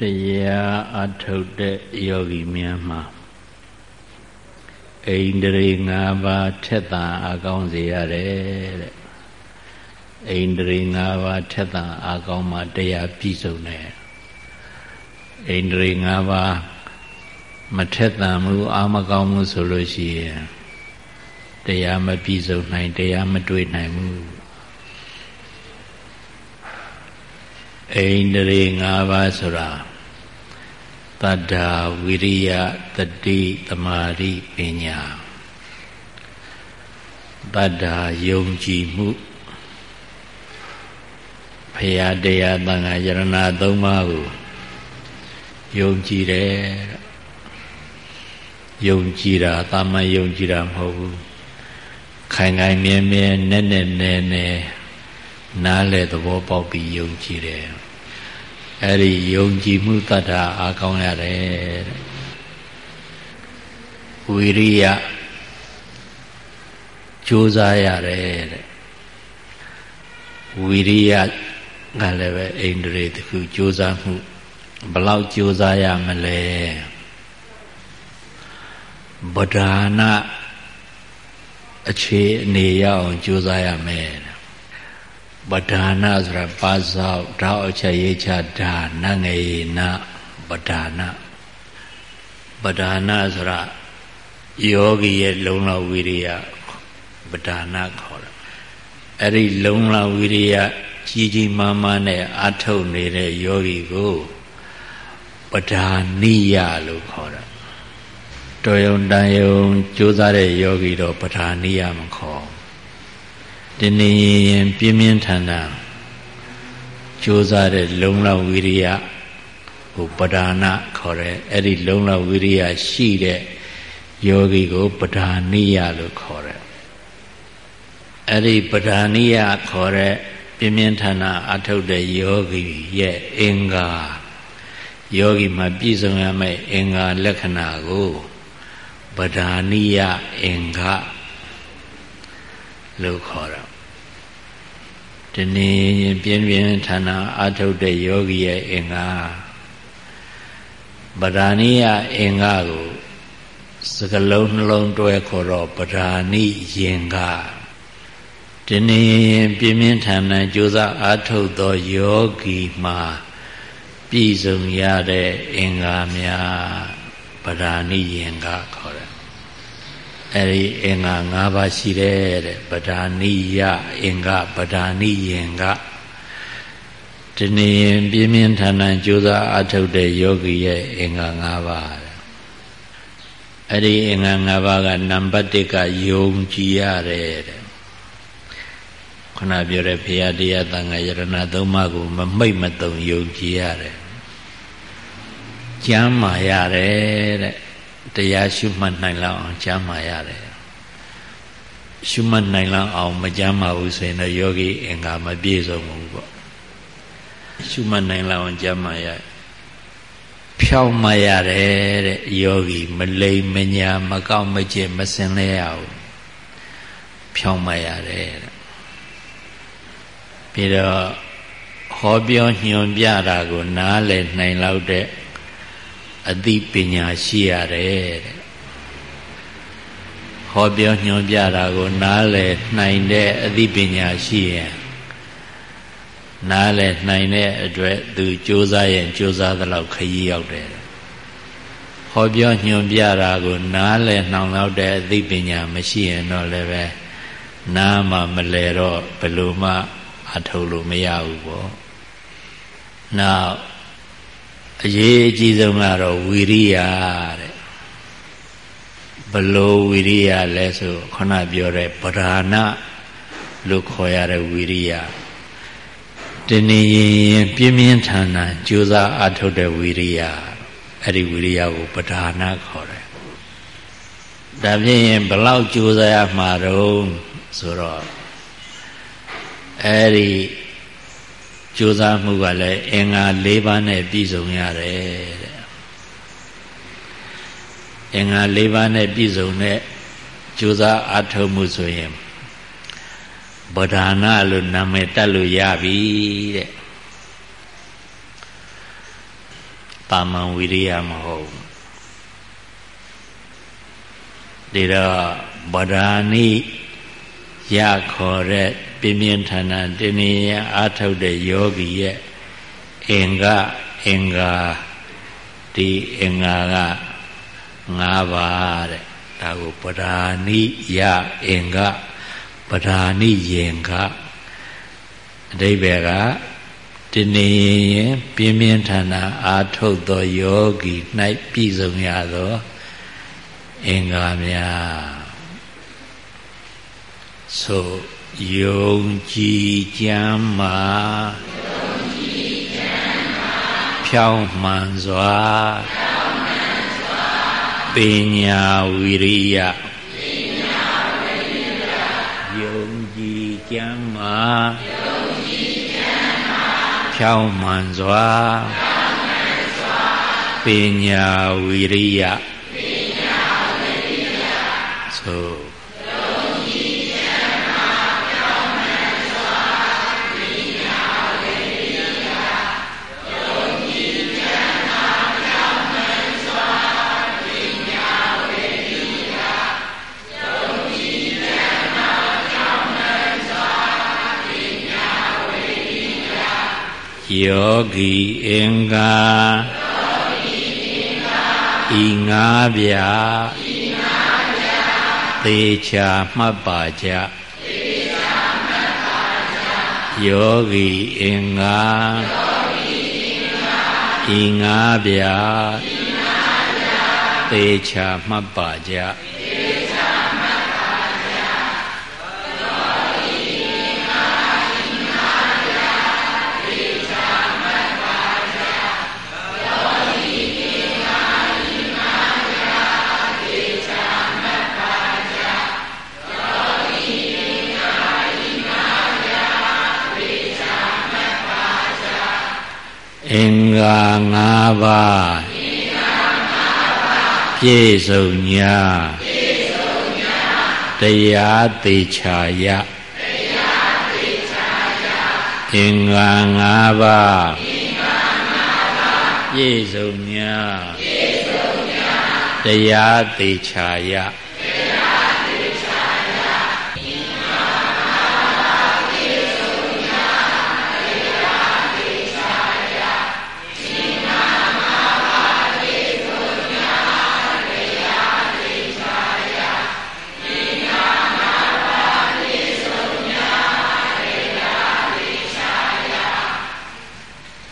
တရားအထုတ်တဲ့ယောဂီများမှာအိန္ဒြေ၅ပါးထက်သန်အကောင်းစေရတယ်တဲ့အိန္ဒြေ၅ပါးထက်သန်အကောင်းမှတရားပြည့်စုံတယ်အိန္ဒြေ၅ပါးမထက်သန်မှုအာမကောင်းမှုဆိုလို့ရှိရင်တရားမပြည့်စုံနိုင်တရားမတွေ့နိုင်ဘူး အိန္ဒြေ၅ပါးဆိုတာတတ္တာဝိရိယတတိတမာရိပညာတတ္တာယုံကြည်မှုဖရာတရားတန်ခါယရဏသုံးပါးကိုယုံကြည်တယ်ယုံကြည်တာတာမန်ယုံကြည်တာမဟုတ်ဘူးခိုင်ခိုင်မြဲမြဲနဲ့နဲ့နဲ့နဲ့နားလေသဘောပေါက်ပြီးယုံကြည်တယ် အဲ့ဒီယုံကြည်မှုတတ္ထအားကောင်းရတယ်ဝိရိယကြိုးစားရတယ်တဲ့ဝိရိယကလည်းပဲအိန္ဒြေတခုကြိုးစားမှုဘလောက်ကြိုးစားရမလဲဗဒါနအခြေအနေရအောင်ကြိုးစားရမယ် ပဒါနဆိုတာပါဇောက်ဓာအချက်ရေးချဒါနငေနပဒါနပဒါနဆိုတာယောဂီရဲ့လုံလဝိရိယပဒါနခေါ်တယ်အဲ့ဒီလုံလဝိရိယကြီးကြီးမားမားနဲ့အထုတ်နေတဲ့ယောဂီကိုပဒါနိယလို့ခေါ်တယ်တော်ယုံတန်ယုံကြိုးစားတဲ့ယောဂီတော့ပဒါနိယမခေါ် ဒီနေရင်ပြင်းပြင်းထန်ထန်ကြိုးစားတဲ့လုံလဝိရိယကိုပဒါနခေါ်တယ်အဲ့ဒီလုံလဝိရိယရှိတဲ့ယောဂီကိုပဒါနိယလို့ခေါ်တယ်အဲ့ဒီပဒါနိယခေါ်တဲ့ပြင်းပြင်းထန်ထန်အထုတ်တဲ့ယောဂီရဲ့အင်္ဂါယောဂီမှာပြည့်စုံရမယ့်အင်္ဂါလက္ခဏာကိုပဒါနိယအင်္ဂါလို့ခေါ်တာ ဒီနေ့ပြင်းပြင်းထန်ထန်အာထုတ်တဲ့ယောဂီရဲ့အင်္ဂါပဓာနိယအင်္ဂါကိုစကလုံးနှလုံးတွဲခေါ်တော့ပဓာနိယင်္ဂါဒီနေ့ပြင်းပြင်းထန်ထန်ကြိုးစားအားထုတ်သောယောဂီမှာပြည့်စုံရတဲ့အင်္ဂါများပဓာနိယင်္ဂါခေါ်တယ် အဲ့ဒီအင်္ဂါ၅ပါးရှိတယ်တဲ့ပဓာနိယအင်္ဂပဓာနိယင်္ဂဒီနေ့ပြင်းပြင်းထန်ထန်ကြိုးစားအထုတ်တဲ့ယောဂီရဲ့အင်္ဂါ၅ပါးအဲ့ဒီအင်္ဂါ၅ပါးကနံပါတ်1ကယုံကြည်ရတယ်တဲ့ခဏပြောတဲ့ဖရာတရားတန်ခါယရဏသုံးပါးကိုမမိတ်မတုံယုံကြည်ရတယ်ကျမ်းမာရတယ်တဲ့ တရားရှုမှတ်နိုင်လောက်အောင်ကျမ်းမာရတယ်ရှုမှတ်နိုင်လောက်အောင်မကျမ်းမာဘူးဆိုရင်တော့ယောဂီအင်္ဂါမပြည့်စုံဘူးပေါ့ရှုမှတ်နိုင်လောက်အောင်ကျမ်းမာရဖြောင်းမရတယ်တဲ့ယောဂီမလိမ်မညာမကောက်မကျင့်မစင်လဲရဘူးဖြောင်းမရတယ်တဲ့ပြီးတော့ဟောပြောညွှန်ပြတာကို နားလည်နိုင်လောက်တဲ့ အသိပညာရှိရတယ်တဲ့ဟောပြောညွှန်ပြတာကို နားလည်နိုင်တဲ့အသိပညာရှိရင်နားလည်နိုင်တဲ့အတွက်သူစ조사ရင်စ조사သလောက်ခရီးရောက်တယ်ဟောပြောညွှန်ပြတာကို နားလည်နှောင်လောက်တဲ့အသိပညာမရှိရင်တော့လည်းပဲနားမှမလဲတော့ဘယ်လိုမှအထုတ်လို့မရဘူးပေါ့နောက် အရေးအကြီးဆုံးကတော့ဝီရိယတဲ့ဘလို့ဝီရိယလဲဆိုခုနပြောတဲ့ဗราဏလို့ခေါ်ရတဲ့ဝီရိယတနည်းရင်ရင်ပြင်းပြင်းထန်ထန်ကြိုးစားအထုတ်တဲ့ဝီရိယအဲ့ဒီဝီရိယကိုပဒါနာခေါ်တယ်။ဒါဖြင့်ရင်ဘလောက်ကြိုးစားရမှာတော့ဆိုတော့အဲ့ဒီ ကြိုးစားမှုကလည်းအင်္ဂါ၄ပါးနဲ့ပြည့်စုံရတယ်တဲ့အင်္ဂါ၄ပါးနဲ့ပြည့်စုံတဲ့ကြိုးစားအားထုတ်မှုဆိုရင်ဗဒါနလို့နာမည်တက်လို့ရပြီတဲ့တာမန်ဝိရိယမဟုတ်ဒီတော့ဗဒာနိရခေါ်တဲ့ ပြင်းပြင်းထန်ထန်တင်းနေရအာထုတ်တဲ့ယောဂီရဲ့အင်္ဂအင်္ဂါဒီအင်္ဂါက၅ပါးတဲ့ဒါကိုပဓာနိယအင်္ဂပဓာနိယင်္ဂအတိဘယ်ကတနေရင်ပြင်းပြင်းထန်ထန်အာထုတ်သောယောဂီ၌ပြည့်စုံရသောအင်္ဂါများဆို ယုံကြည်ကြမ်းမာဖြောင်းမှန်စွာပညာဝိရိယယုံကြည်ကြမ်းမာဖြောင်းမှန်စွာပညာဝိရိယဆိုယော ဂီအင်္ဂါဤငါးပြသေချာမှတ်ပါကြယောဂီအင်္ဂါဤငါးပြသေချာမှတ်ပါကြ အင်္ဂါ၅ပါးပြည့်စုံညာတရားသေးချာယအင်္ဂါ၅ပါးပြည့်စုံညာတရားသေးချာယ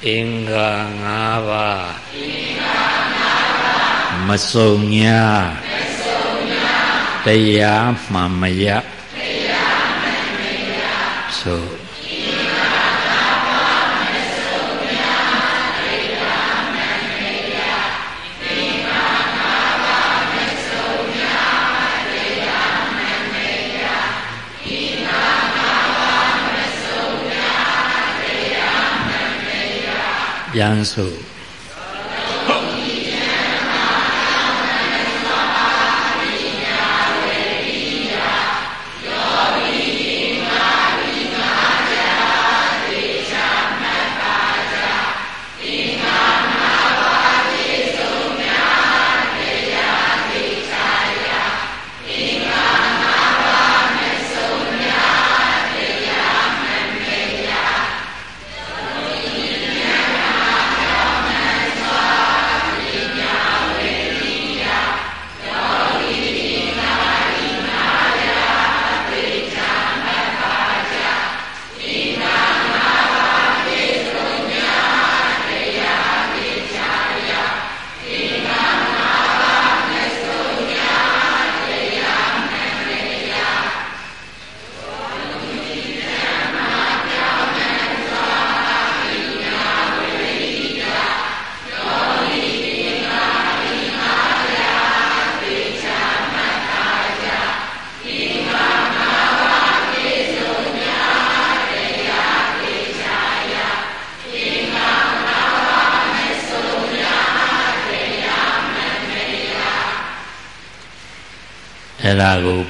အင်္ဂါ၅ပါးမစုံညာတရားမှန်မရဆိုပြန်ဆို အဲ့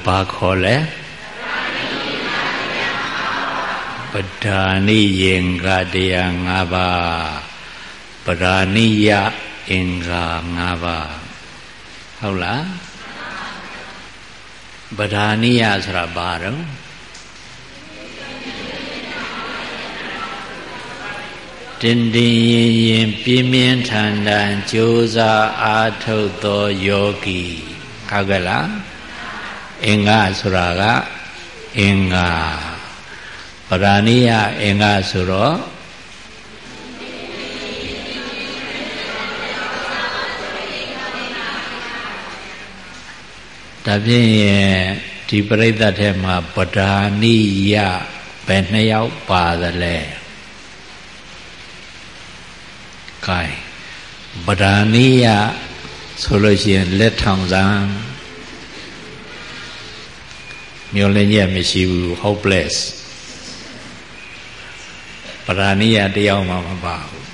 ဘာခေါ်လဲပဋ္ဌာနိယင်္ဂတရား၅ပါးပဓာနိယအင်္ဂါ၅ပါးဟုတ်လားပဓာနိယဆိုတာဘာတော့တင်တင်ရင်ရင်ပြင်းပြင်းထန်ထန်ကြိုးစားအားထုတ်သောယောဂီဟုတ်ကဲ့လား အင်္ဂါဆိုတာကအင်္ဂါပဓာနိယအင်္ဂါဆိုတော့ဒါဖြင့်ဒီပြိဿတ်ထဲမှာပဓာနိယဘယ်နှယောက်ပါသလဲကဲပဓာနိယဆိုလို့ရှိရင်လက်ထောင်စ မ်းမျောလင်းချက်မရှိဘူး hopeless ပဓာနိယတယောက်မှမပါဘူး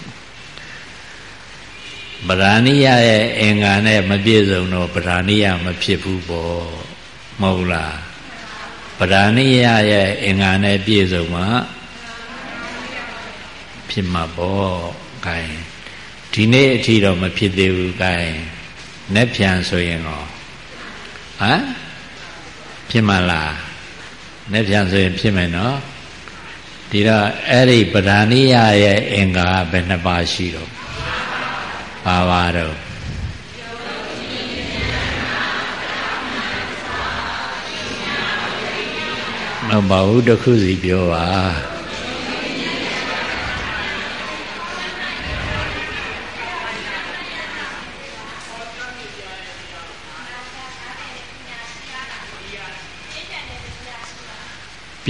ပဓာနိယရဲ့အင်္ဂါနဲ့မပြည့်စုံတော့ပဓာနိယမဖြစ်ဘူးပေါ့မဟုတ်လားပဓာနိယရဲ့အင်္ဂါနဲ့ပြည့်စုံမှဖြစ်မှာပေါ့ခိုင်းဒီနေ့အထိတော့မဖြစ်သေးဘူးခိုင်းနက်ဖြန်ဆိုရင်တော့ဟမ် ဖြစ်မှာလားနက်ဖြန်ဆိုရင်ဖြစ်မယ်နော်ဒီတော့အဲ့ဒီပဓာနိယရဲ့အင်္ဂါဘယ်နှပါရှိတော့ပါပါတော့မပါဘူးတခုစီပြောပါ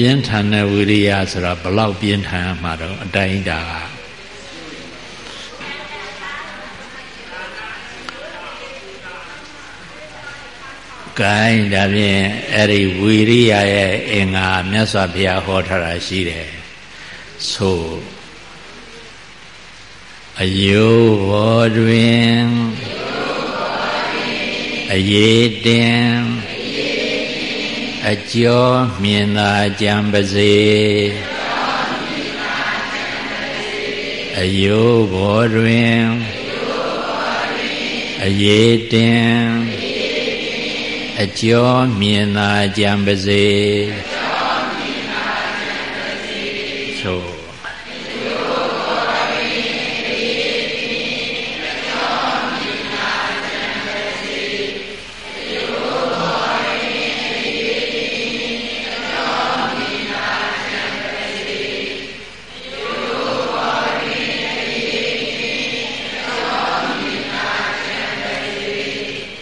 ပြင်းထန်တဲ့ဝိရိယဆိုတာဘလောက်ပြင်းထန်မှာတော့အတိုင်းတာကကဲဒါဖြင့်အဲ့ဒီဝီရိယရဲ့အင်္ဂါမြတ်စွာဘုရားဟောထားတာရှိတယ်ဆိုအယိုးဘောတွင်အရေးတင် အကျော်မြင်သာကြံပါစေအယိုးဘောတွင်အရေးတင်အကျော်မြင်သာကြံပါစေ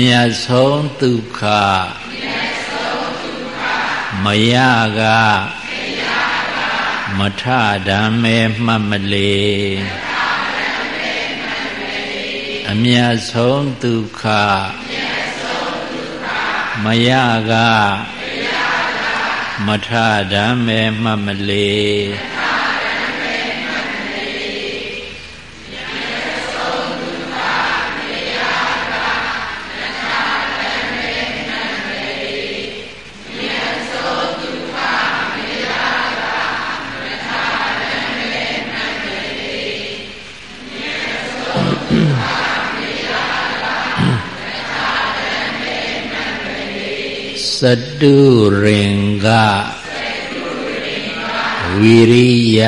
မြတ်ဆုံးဒုက္ခမရကမထဓမ္မေမှတ်မလေအမြတ်ဆုံးဒုက္ခမရကမထဓမ္မေမှတ်မလေ စတုရင်ကဝီရိယ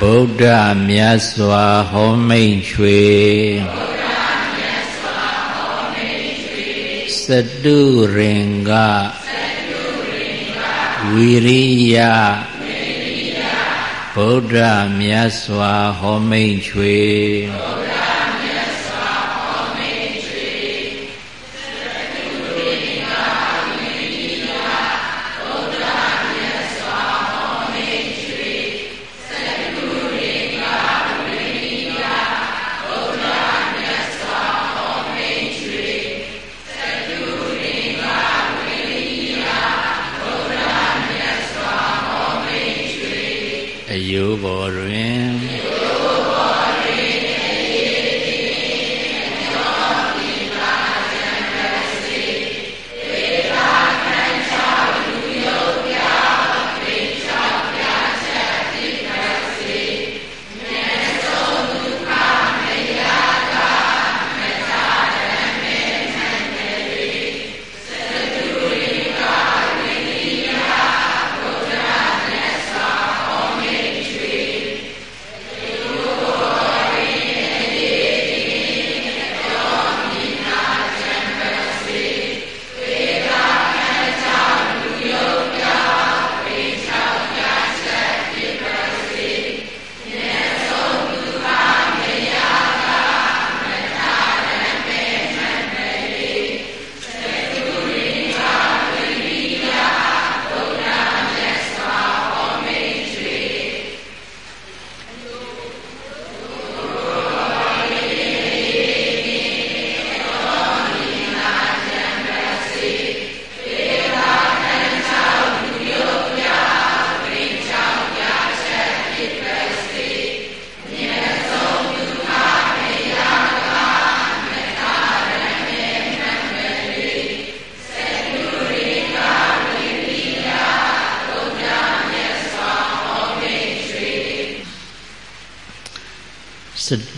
ဗုဒ္ဓမြတ်စွာဟောမိန်ချွေစတုရင်ကဝဝီရိယဗုဒ္ဓမြတ်စွာဟောမိန်ချွေ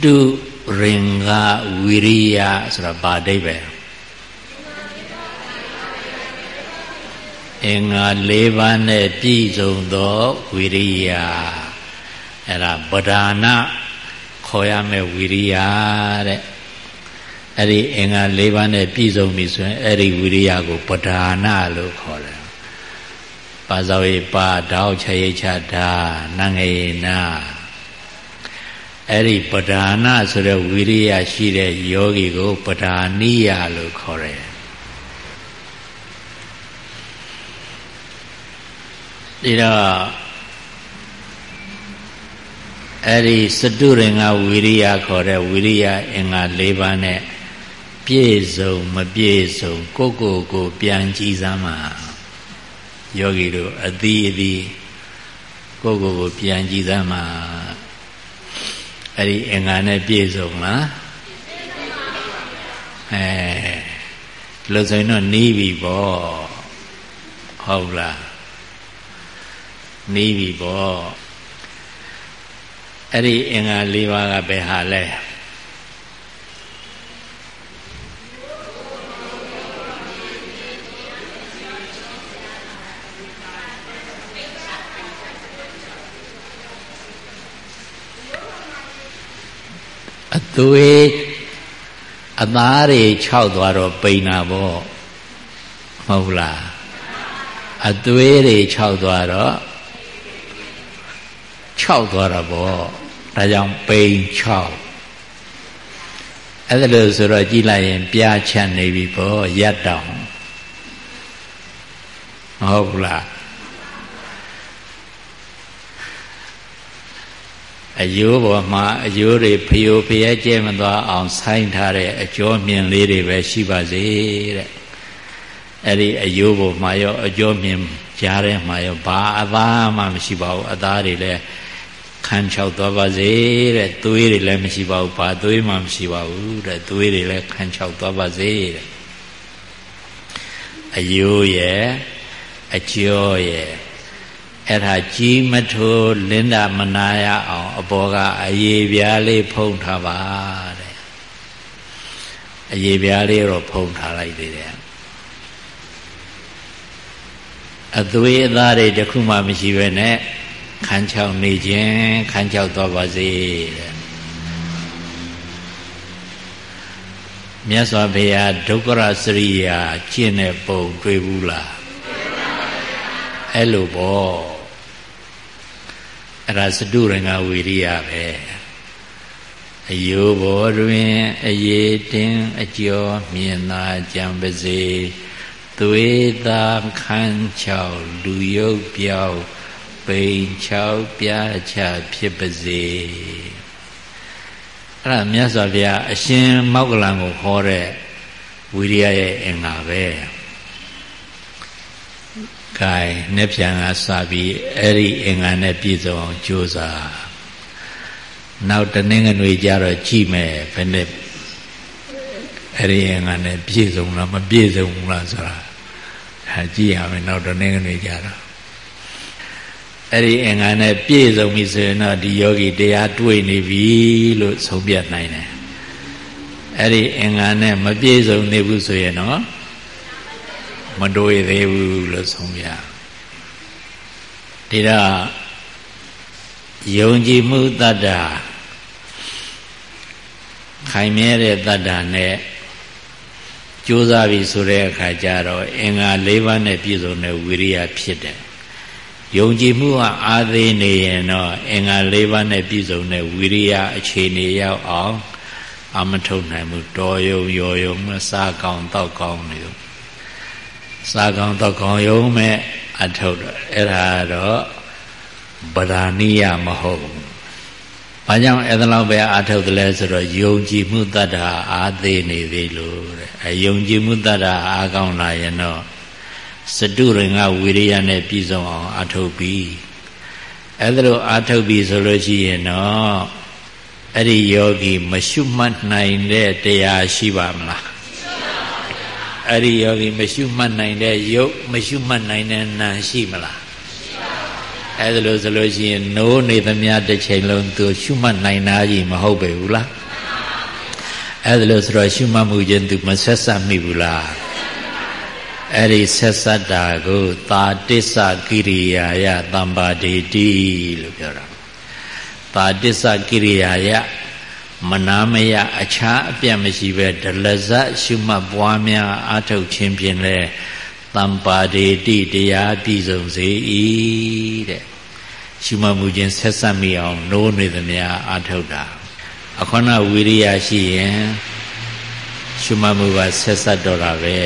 တုရင်္ဂဝိရိယဆိုတာဘာအဓိပ္ပာယ်အင်္ဂါ၄ပါးနဲ့ပြည့်စုံသောဝိရိယအဲ့ဒါဗဒာနခေါ်ရမယ်ဝိရိယတဲ့အဲ့ဒီအင်္ဂါ၄ပါးနဲ့ပြည့်စုံပြီဆိုရင်အဲ့ဒီဝိရိယကိုဗဒာနလို့ခေါ်တယ်ပါဇဝေပါတောက်ချရိချတာနငေနာ အဲ့ဒီပဓာနာဆိုတဲ့ဝိရိယရှိတဲ့ယောဂီကိုပဓာနိယလို့ခေါ်တယ်ဒီတော့အဲ့ဒီစတုရင်္ဂဝိရိယခေါ်တဲ့ဝိရိယအင်္ဂါ၄ပါးနဲ့ပြည့်စုံမပြည့်စုံကိုကိုကိုပြန်ကြည့်စမ်းပါယောဂီတို့အသီးအသီးကိုကိုကိုပြန်ကြည့်စမ်းပါ အဲ့ဒီအင်္ဂါနဲ့ပြည့်စုံလားအဲလို့ဆိုရင်တော့နီးပြီပေါ့ဟုတ်လားနီးပြီပေါ့အဲ့ဒီအင်္ဂါ၄ပါးကဘယ်ဟာလဲ သွေးအသားတွေခြောက်သွားတော့ပိန်တာပေါ့မဟုတ်လားအသွေးတွေခြောက်သွားတော့ခြောက်သွားတာပေါ့ဒါကြောင့်ပိန်ခြောက်အဲ့ဒါလို့ဆိုတော့ကြည်လိုက်ရင် ပြားချတ်နေပြီပေါ့ရက်တောင်မဟုတ်လား အယိုးပေါ်မှာအယိုးတွေဖျို့ဖျဲကျဲမသွားအောင်ဆိုင်းထားတဲ့အကျော်မြင်လေးတွေပဲရှိပါစေတဲ့အဲ့ဒီအယိုးပေါ်မှာရောအကျော်မြင်ကြားထဲမှာရောဘာအသားမှမရှိပါဘူးအသားတွေလည်းခန်းချောက်သွားပါစေတဲ့သွေးတွေလည်းမရှိပါဘူးဘာသွေးမှမရှိပါဘူးတဲ့သွေးတွေလည်းခန်းချောက်သွားပါစေတဲ့အယိုးရဲ့အကျော်ရဲ့ အဲ့ဒါကြီးမထိုးလင်းတာမနာရအောင်အဘောကအယေပြားလေးဖုံးထားပါတဲ့အယေပြားလေးတော့ဖုံးထားလိုက်သေးတယ်အသွေးအသားတွေတခုမှမရှိပဲနဲ့ခန်းချောက်နေခြင်းခန်းချောက်သွားပါစေတဲ့မြတ်စွာဘုရားဒုက္ခရစရိယာကျင့်တဲ့ပုံတွေ့ဘူးလားအအဲ့လိုပေါ့ အဲ့ဒါစတုရငဝီရိယပဲအယိုးဘောတွင်အရေးတင်းအကျော်မြင်သာကြံပါစေသွေးသားခန်းချောက်လူရုပ်ပြောက်ပိန်ချောက်ပြားချဖြစ်ပါစေအဲ့ဒါမြတ်စွာဘုရားအရှင်မောက္ကလံကိုခေါ်တဲ့ဝိရိယရဲ့အင်္ဂါပဲ ကဲနှစ်ပြန်ကစပြီးအဲ့ဒီအင်္ဂါနဲ့ပြည့်စုံအောင်ကြိုးစားနောက်တနင်္ဂနွေကြတော့ကြည့်မယ်ဘယ်နဲ့အဲ့ဒီအင်္ဂါနဲ့ပြည့်စုံလားမပြည့်စုံဘူးလားဆိုတာဒါကြည့်ရမယ်နောက်တနင်္ဂနွေကြတော့အဲ့ဒီအင်္ဂါနဲ့ပြည့်စုံပြီဆိုရင်တော့ဒီယောဂီတရားတွေ့နေပြီလို့ဆုံးဖြတ်နိုင်တယ်အဲ့ဒီအင်္ဂါနဲ့မပြည့်စုံနေဘူးဆိုရင်တော့ မတွေ့သေးဘူးလို့ဆုံးပြဒီတော့ယုံကြည်မှုတတ္တာခိုင်မြဲတဲ့တတ္တာနဲ့ကြိုးစားပြီဆိုတဲ့အခါကျတော့အင်္ဂါ၄ပါးနဲ့ပြည့်စုံတဲ့ဝိရိယဖြစ်တယ်ယုံကြည်မှုကအာသေးနေရင်တော့အင်္ဂါ၄ပါးနဲ့ပြည့်စုံတဲ့ဝိရိယအခြေအနေရောက်အောင်အမထုတ်နိုင်ဘူးတော်ယုံရော်ယုံမစားကောင်းတောက်ကောင်းနေလို့ စားကောင်းတောက်ကောင်းယုံမဲ့အထုတ်တော့အဲ့ဒါတော့ဗဒာနိယမဟုတ်ဘူး။ဘာကြောင့်အဲ့ဒါလောက်ပဲအာထုတ်တယ်လဲဆိုတော့ယုံကြည်မှုတတ္တာအာသေးနေသေးလို့တဲ့အယုံကြည်မှုတတ္တာအာကောင်းလာရင်တော့စတုရင်ကဝိရိယနဲ့ပြည့်စုံအောင်အာထုတ်ပြီးအဲ့ဒါလိုအာထုတ်ပြီးဆိုလို့ရှိရင်တော့အဲ့ဒီယောဂီမရှုမှတ်နိုင်တဲ့တရားရှိပါမလား အဲ့ဒီယောဂီမရှုမှတ်နိုင်တဲ့ယုတ်မရှုမှတ်နိုင်တဲ့နာရှိမလားအဲ့ဒါလို့ဆိုလို့ရှိရင်နိုးနေသမျှတစ်ချိန်လုံးသူရှုမှတ်နိုင်တာကြီးမဟုတ်ပဲဘူးလားအဲ့ဒါလို့ဆိုတော့ရှုမှတ်မှုချင်းသူမဆက်ဆက်မိဘူးလားအဲ့ဒီဆက်ဆက်တာကိုသာတစ္ဆကိရိယာယတမ္ပါဒေတိလို့ပြောတာသာတစ္ဆကိရိယာယ မနာမယအခြားအပြတ်မရှိပဲဒလဇတ်ရှုမှတ်ပွားများအထုတ်ခြင်းဖြင့်လဲတမ္ပါဒေတိတရားပြည့်စုံစေ၏တဲ့ရှုမှတ်မှုချင်းဆက်ဆက်မိအောင်နိုးနေသမျှအထုတ်တာအခွဏဝိရိယရှိရင်ရှုမှတ်မှုကဆက်ဆက်တော့တာပဲ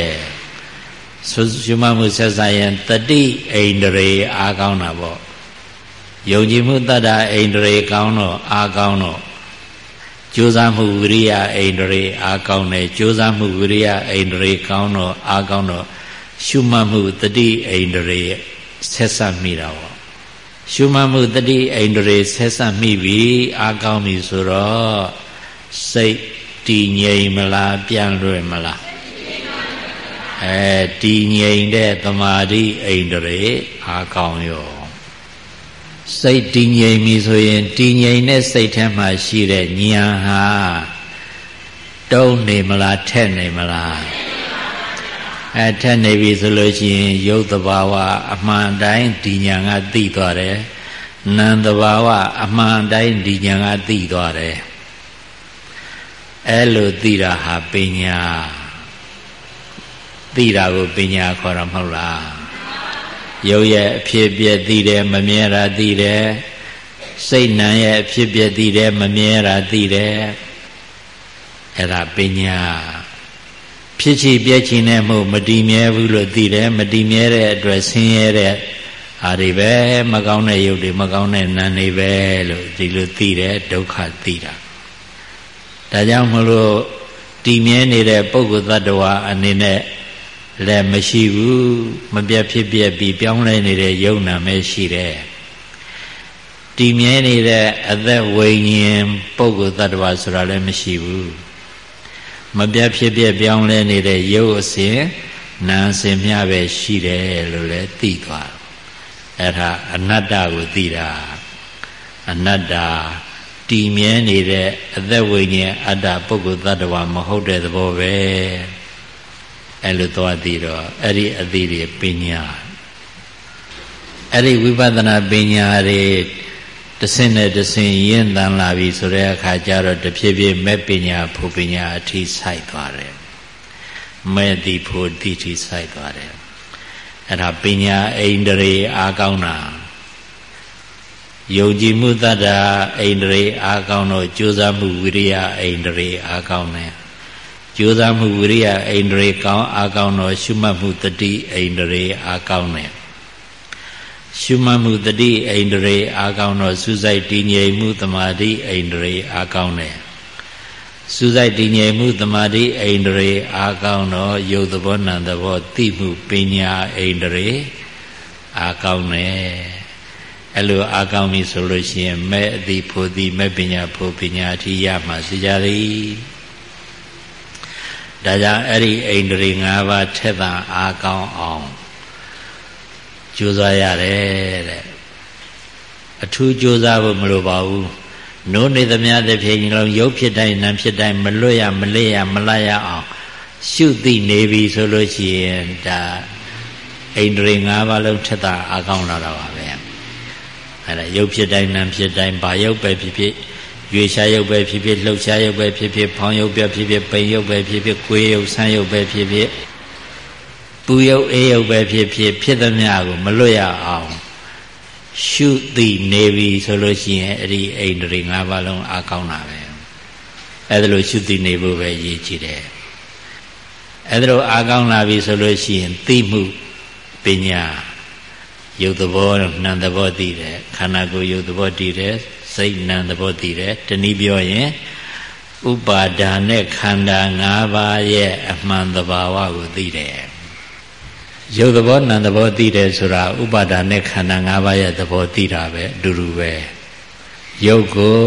ရှုမှတ်မှုဆက်ဆက်ရင်တတိအိန္ဒြေအားကောင်းတာပေါ့ယုံကြည်မှုတတ္တအိန္ဒြေကောင်းတော့အားကောင်းတော့ ကြိုးစားမှုဝိရိယအိန္ဒြေအားကောင်းတယ်ကြိုးစားမှုဝိရိယအိန္ဒြေကောင်းတော့အားကောင်းတော့ရှုမှတ်မှုတတိအိန္ဒြေဆက်ဆက်မိတာပေါ့ရှုမှတ်မှုတတိအိန္ဒြေဆက်ဆက်မိပြီအားကောင်းပြီဆိုတော့စိတ်တည်ငြိမ်မလားပြန်လွယ်မလားအဲတည်ငြိမ်တဲ့သမာဓိအိန္ဒြေအားကောင်းရော စိတ်တည်ငြိမ်ပြီဆိုရင်တည်ငြိမ်တဲ့စိတ်ထဲမှာရှိတဲ့ဉာဏ်ဟာတုံးနေမလားထက်နေမလားအဲထက်နေပြီဆိုလို့ရှိရင်ရုပ်တဘာဝအမှန်တိုင်းဒီဉာဏ်ကသိသွားတယ်နံတဘာဝအမှန်တိုင်းဒီဉာဏ်ကသိသွားတယ်အဲလိုသိတာဟာပညာသိတာကိုပညာခေါ်တာမဟုတ်လား ရုပ်ရဲ့အဖြစ်ပြက်သိတယ်မမြဲတာသိတယ်စိတ်နံရဲ့အဖြစ်ပြက်သိတယ်မမြဲတာသိတယ်အဲ့ဒါပညာဖြစ်ချီပြက်ချီနဲ့မှုမတည်မြဲဘူးလို့သိတယ်မတည်မြဲတဲ့အတွက်ဆင်းရဲတဲ့အာတွေပဲမကောင်းတဲ့ရုပ်တွေမကောင်းတဲ့နာမ်တွေပဲလို့ဒီလိုသိတယ်ဒုက္ခသိတာဒါကြောင့်မလို့တည်မြဲနေတဲ့ပုဂ္ဂိုလ်သတ္တဝါအနေနဲ့ လည်းမရှိဘူးမပြတ်ဖြစ်ပြက်ပြီးပြောင်းလဲနေတဲ့ယုံနာပဲရှိတယ်တည်မြဲနေတဲ့အသက်ဝိညာဉ်ပုဂ္ဂိုလ်တ attva ဆိုတာလည်းမရှိဘူးမပြတ်ဖြစ်ပြက်ပြောင်းလဲနေတဲ့ယုတ်အစဉ်နာအစဉ်မျှပဲရှိတယ်လို့လည်းသိသွားအဲ့ဒါအနတ္တကိုသိတာအနတ္တတည်မြဲနေတဲ့အသက်ဝိညာဉ်အတ္တပုဂ္ဂိုလ်တ attva မဟုတ်တဲ့သဘောပဲ အဲ့လိုသွားသိတော့အဲ့ဒီအသိတွေပညာအဲ့ဒီဝိပဿနာပညာတွေတဆင့်နဲ့တဆင့်ရင့်တန်လာပြီဆိုတဲ့အခါကျတော့တဖြည်းဖြည်းမဲ့ပညာဖို့ပညာအထိဆိုင်သွားတယ်မဲ့တိဖို့တိထိဆိုင်သွားတယ်အဲ့ဒါပညာအိန္ဒြေအားကောင်းတာယုံကြည်မှုတတ္တာအိန္ဒြေအားကောင်းတော့ကြိုးစားမှုဝိရိယအိန္ဒြေအားကောင်းတယ် ကြိုးစားမှုဝိရိယအိန္ဒြေကောင်းအားကောင်းတော့ရှုမှတ်မှုတတိအိန္ဒြေအားကောင်းတယ်ရှုမှတ်မှုတတိအိန္ဒြေအားကောင်းတော့စူးစိုက်တည်ငြိမ်မှုတမာတိအိန္ဒြေအားကောင်းတယ်စူးစိုက်တည်ငြိမ်မှုတမာတိအိန္ဒြေအားကောင်းတော့ယုတ်သဘောနံသဘောသိမှုပညာအိန္ဒြေအားကောင်းတယ်အဲ့လိုအားကောင်းပြီဆိုလို့ရှိရင်မဲ့အတိဖို့တိမဲ့ပညာဖို့ပညာအထိရမှာသိကြသည် ဒါကြောင့်အဲ့ဒီအိန္ဒြေ၅ပါးထက်သာအားကောင်းအောင်ကြိုးစားရတယ်တဲ့အထူးကြိုးစားဖို့မလိုပါဘူးနိုးနေသမျှတစ်ဖြည်းလုံးရုပ်ဖြစ်တိုင်းနာမ်ဖြစ်တိုင်းမလွတ်ရမလဲရမလိုက်ရအောင် ရှုသိနေပြီဆိုလို့ရှိရင်ဒါအိန္ဒြေ၅ပါးလုံးထက်တာအကောင်းလာတာပါပဲအဲ့ဒါရုပ်ဖြစ်တိုင်းနာမ်ဖြစ်တိုင်းဘာရုပ်ပဲဖြစ်ဖြစ် ရွေရှားရုပ်ပဲဖြစ်ဖြစ်လှုပ်ရှားရုပ်ပဲဖြစ်ဖြစ်ဖောင်းရုပ်ပဲဖြစ်ဖြစ်ပိန်ရုပ်ပဲဖြစ်ဖြစ်ကိုယ်ရုပ်ဆန်းရုပ်ပဲဖြစ်ဖြစ်ပူရုပ်အေးရုပ်ပဲဖြစ်ဖြစ်ဖြစ်သမျှကိုမလွတ်ရအောင်ရှုသိနေပြီဆိုလို့ရှိရင်အဲ့ဒီအိန္ဒြေ၅ပါးလုံးအကောင်းတာပဲအဲ့ဒါလို့ရှုသိနေဖို့ပဲရည်ကြည်တယ်အဲ့ဒါလို့အကောင်းလာပြီဆိုလို့ရှိရင်သိမှုပညာရုပ်သဘောနာမ်သဘောသိတယ်ခန္ဓာကိုယ်ရုပ်သဘောသိတယ် စိတ်နာမ်သဘောသိတယ်တနည်းပြောရင်ဥပါဒါနဲ့ခန္ဓာ၅ပါးရဲ့အမှန်တဘာဝကိုသိတယ်ရုပ်သဘောနာမ်သဘောသိတယ်ဆိုတာဥပါဒါနဲ့ခန္ဓာ၅ပါးရဲ့သဘောသိတာပဲအတူတူပဲရုပ်ကို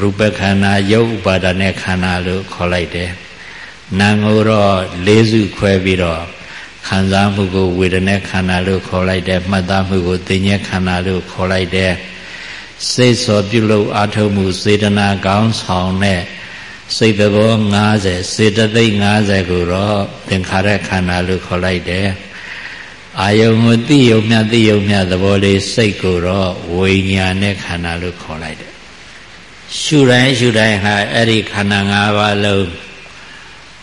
ရူပခန္ဓာရုပ်ဥပါဒါနဲ့ခန္ဓာလို့ခေါ်လိုက်တယ်နာမ်ကိုတော့၄စုခွဲပြီးတော့ခံစားမှုကိုဝေဒနာခန္ဓာလို့ခေါ်လိုက်တယ်မှတ်သားမှုကိုသိဉ္ဇခန္ဓာလို့ခေါ်လိုက်တယ် စိတ်စောပြုလုပ်အာထုံမှုစေတနာကောင်းဆောင်တဲ့စိတ်သဘော90စေတသိက်90ကိုတော့သင်္ခါရခန္ဓာလို့ခေါ်လိုက်တယ်အာယုံကိုသိယုံမြသိယုံမြသဘောလေးစိတ်ကိုတော့ဝိညာဉ်နဲ့ခန္ဓာလို့ခေါ်လိုက်တယ်ရှုတိုင်းရှုတိုင်းဟာအဲ့ဒီခန္ဓာ၅ပါးလုံး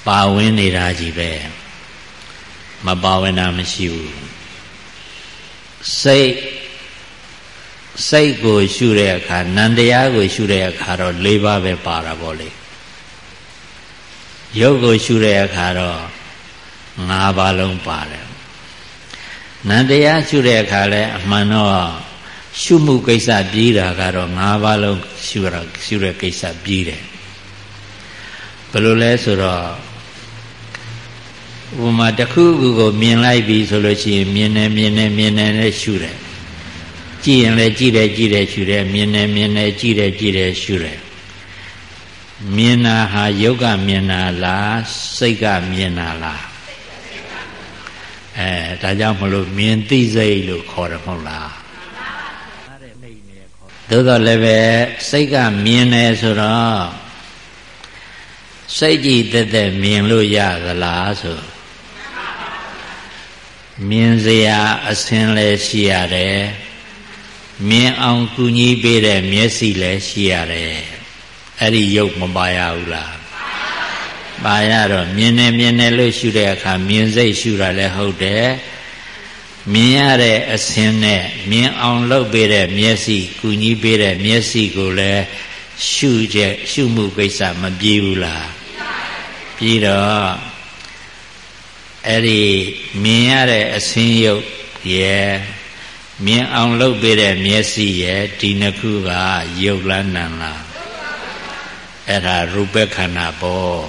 ပါဝင်နေတာကြီးပဲမပါဝင်တာမရှိဘူးစိတ် စိတ်ကိုရှုတဲ့အခါနန္တရားကိုရှုတဲ့အခါတော့၄ပါးပဲပါတာပေါ့လေရုပ်ကိုရှုတဲ့အခါတော့၅ပါးလုံးပါတယ်နန္တရားရှုတဲ့အခါလဲအမှန်တော့ရှုမှုကိစ္စပြီးတာကတော့၅ပါးလုံးရှုရရှုတဲ့ကိစ္စပြီးတယ်ဘယ်လိုလဲဆိုတော့ဥပမာတစ်ခုခုကိုမြင်လိုက်ပြီဆိုလို့ရှိရင်မြင်နေမြင်နေမြင်နေနဲ့ရှုတယ် ကြည့်ရင်လည်းကြည့်တယ်ကြည့်တယ်ရှုတယ်မြင်နေမြင်နေကြည့်တယ်ကြည့်တယ်ရှုတယ်မြင်တာဟာယုတ်ကမြင်တာလားစိတ်ကမြင်တာလားအဲဒါကြောင့်မလို့မြင်သိစိတ်လို့ခေါ်တယ်မဟုတ်လားသို့တော့လည်းပဲစိတ်ကမြင်တယ်ဆိုတော့စိတ်ကြည်တက်တက်မြင်လို့ရသလားဆိုမြင်စရာအစင်လည်းရှိရတယ် မြင်အောင်ကူညီပေးတဲ့မျက်စိလည်းရှိရတယ်အဲ့ဒီရုပ်မပါရဘူးလားပါရတော့မြင်နေမြင်နေလို့ရှုတဲ့အခါမြင်စိတ်ရှုတာလည်းဟုတ်တယ်မြင်ရတဲ့အစင်းနဲ့မြင်အောင်လုပ်ပေးတဲ့မျက်စိကူညီပေးတဲ့မျက်စိကိုလည်းရှုချက်ရှုမှုကိစ္စမပြေဘူးလားပြီးတော့အဲ့ဒီမြင်ရတဲ့အစင်းရုပ်ရဲ့ မြင်အောင်လုပ်ပေးတဲ့မျက်စိရဲ့ဒီနှစ်ခုကယုတ်လားနံလားအဲ့ဒါရူပခန္ဓာပေါ့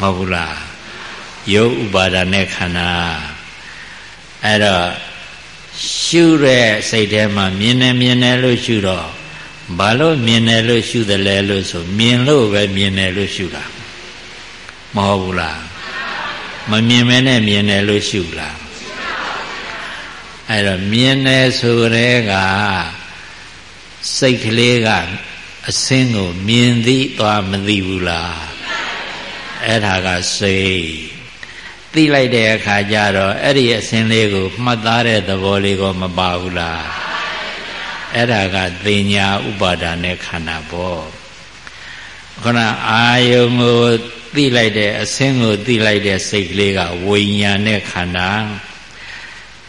မဟုတ်ဘူးလားယုတ်ဥပါဒာနဲ့ခန္ဓာအဲ့တော့ရှုတဲ့စိတ်ထဲမှာမြင်နေမြင်နေလို့ရှုတော့ဘာလို့မြင်တယ်လို့ရှုတယ်လဲလို့ဆိုမြင်လို့ပဲမြင်တယ်လို့ရှုတာမဟုတ်ဘူးလားမမြင်မဲနဲ့မြင်တယ်လို့ရှုလား အဲ့တော့မြင်တယ်ဆိုရဲကစိတ်ကလေးကအစင်းကိုမြင်သိသွားမသိဘူးလားအဲ့ဒါကစိတ်သိလိုက်တဲ့အခါကျတော့အဲ့ဒီအစင်းလေးကိုမှတ်သားတဲ့သဘောလေးကိုမပါဘူးလားအဲ့ဒါကသိညာဥပါဒာနဲ့ခန္ဓာပေါ့ခုနအာယုံကိုသိလိုက်တဲ့အစင်းကိုသိလိုက်တဲ့စိတ်ကလေးကဝိညာဉ်နဲ့ခန္ဓာ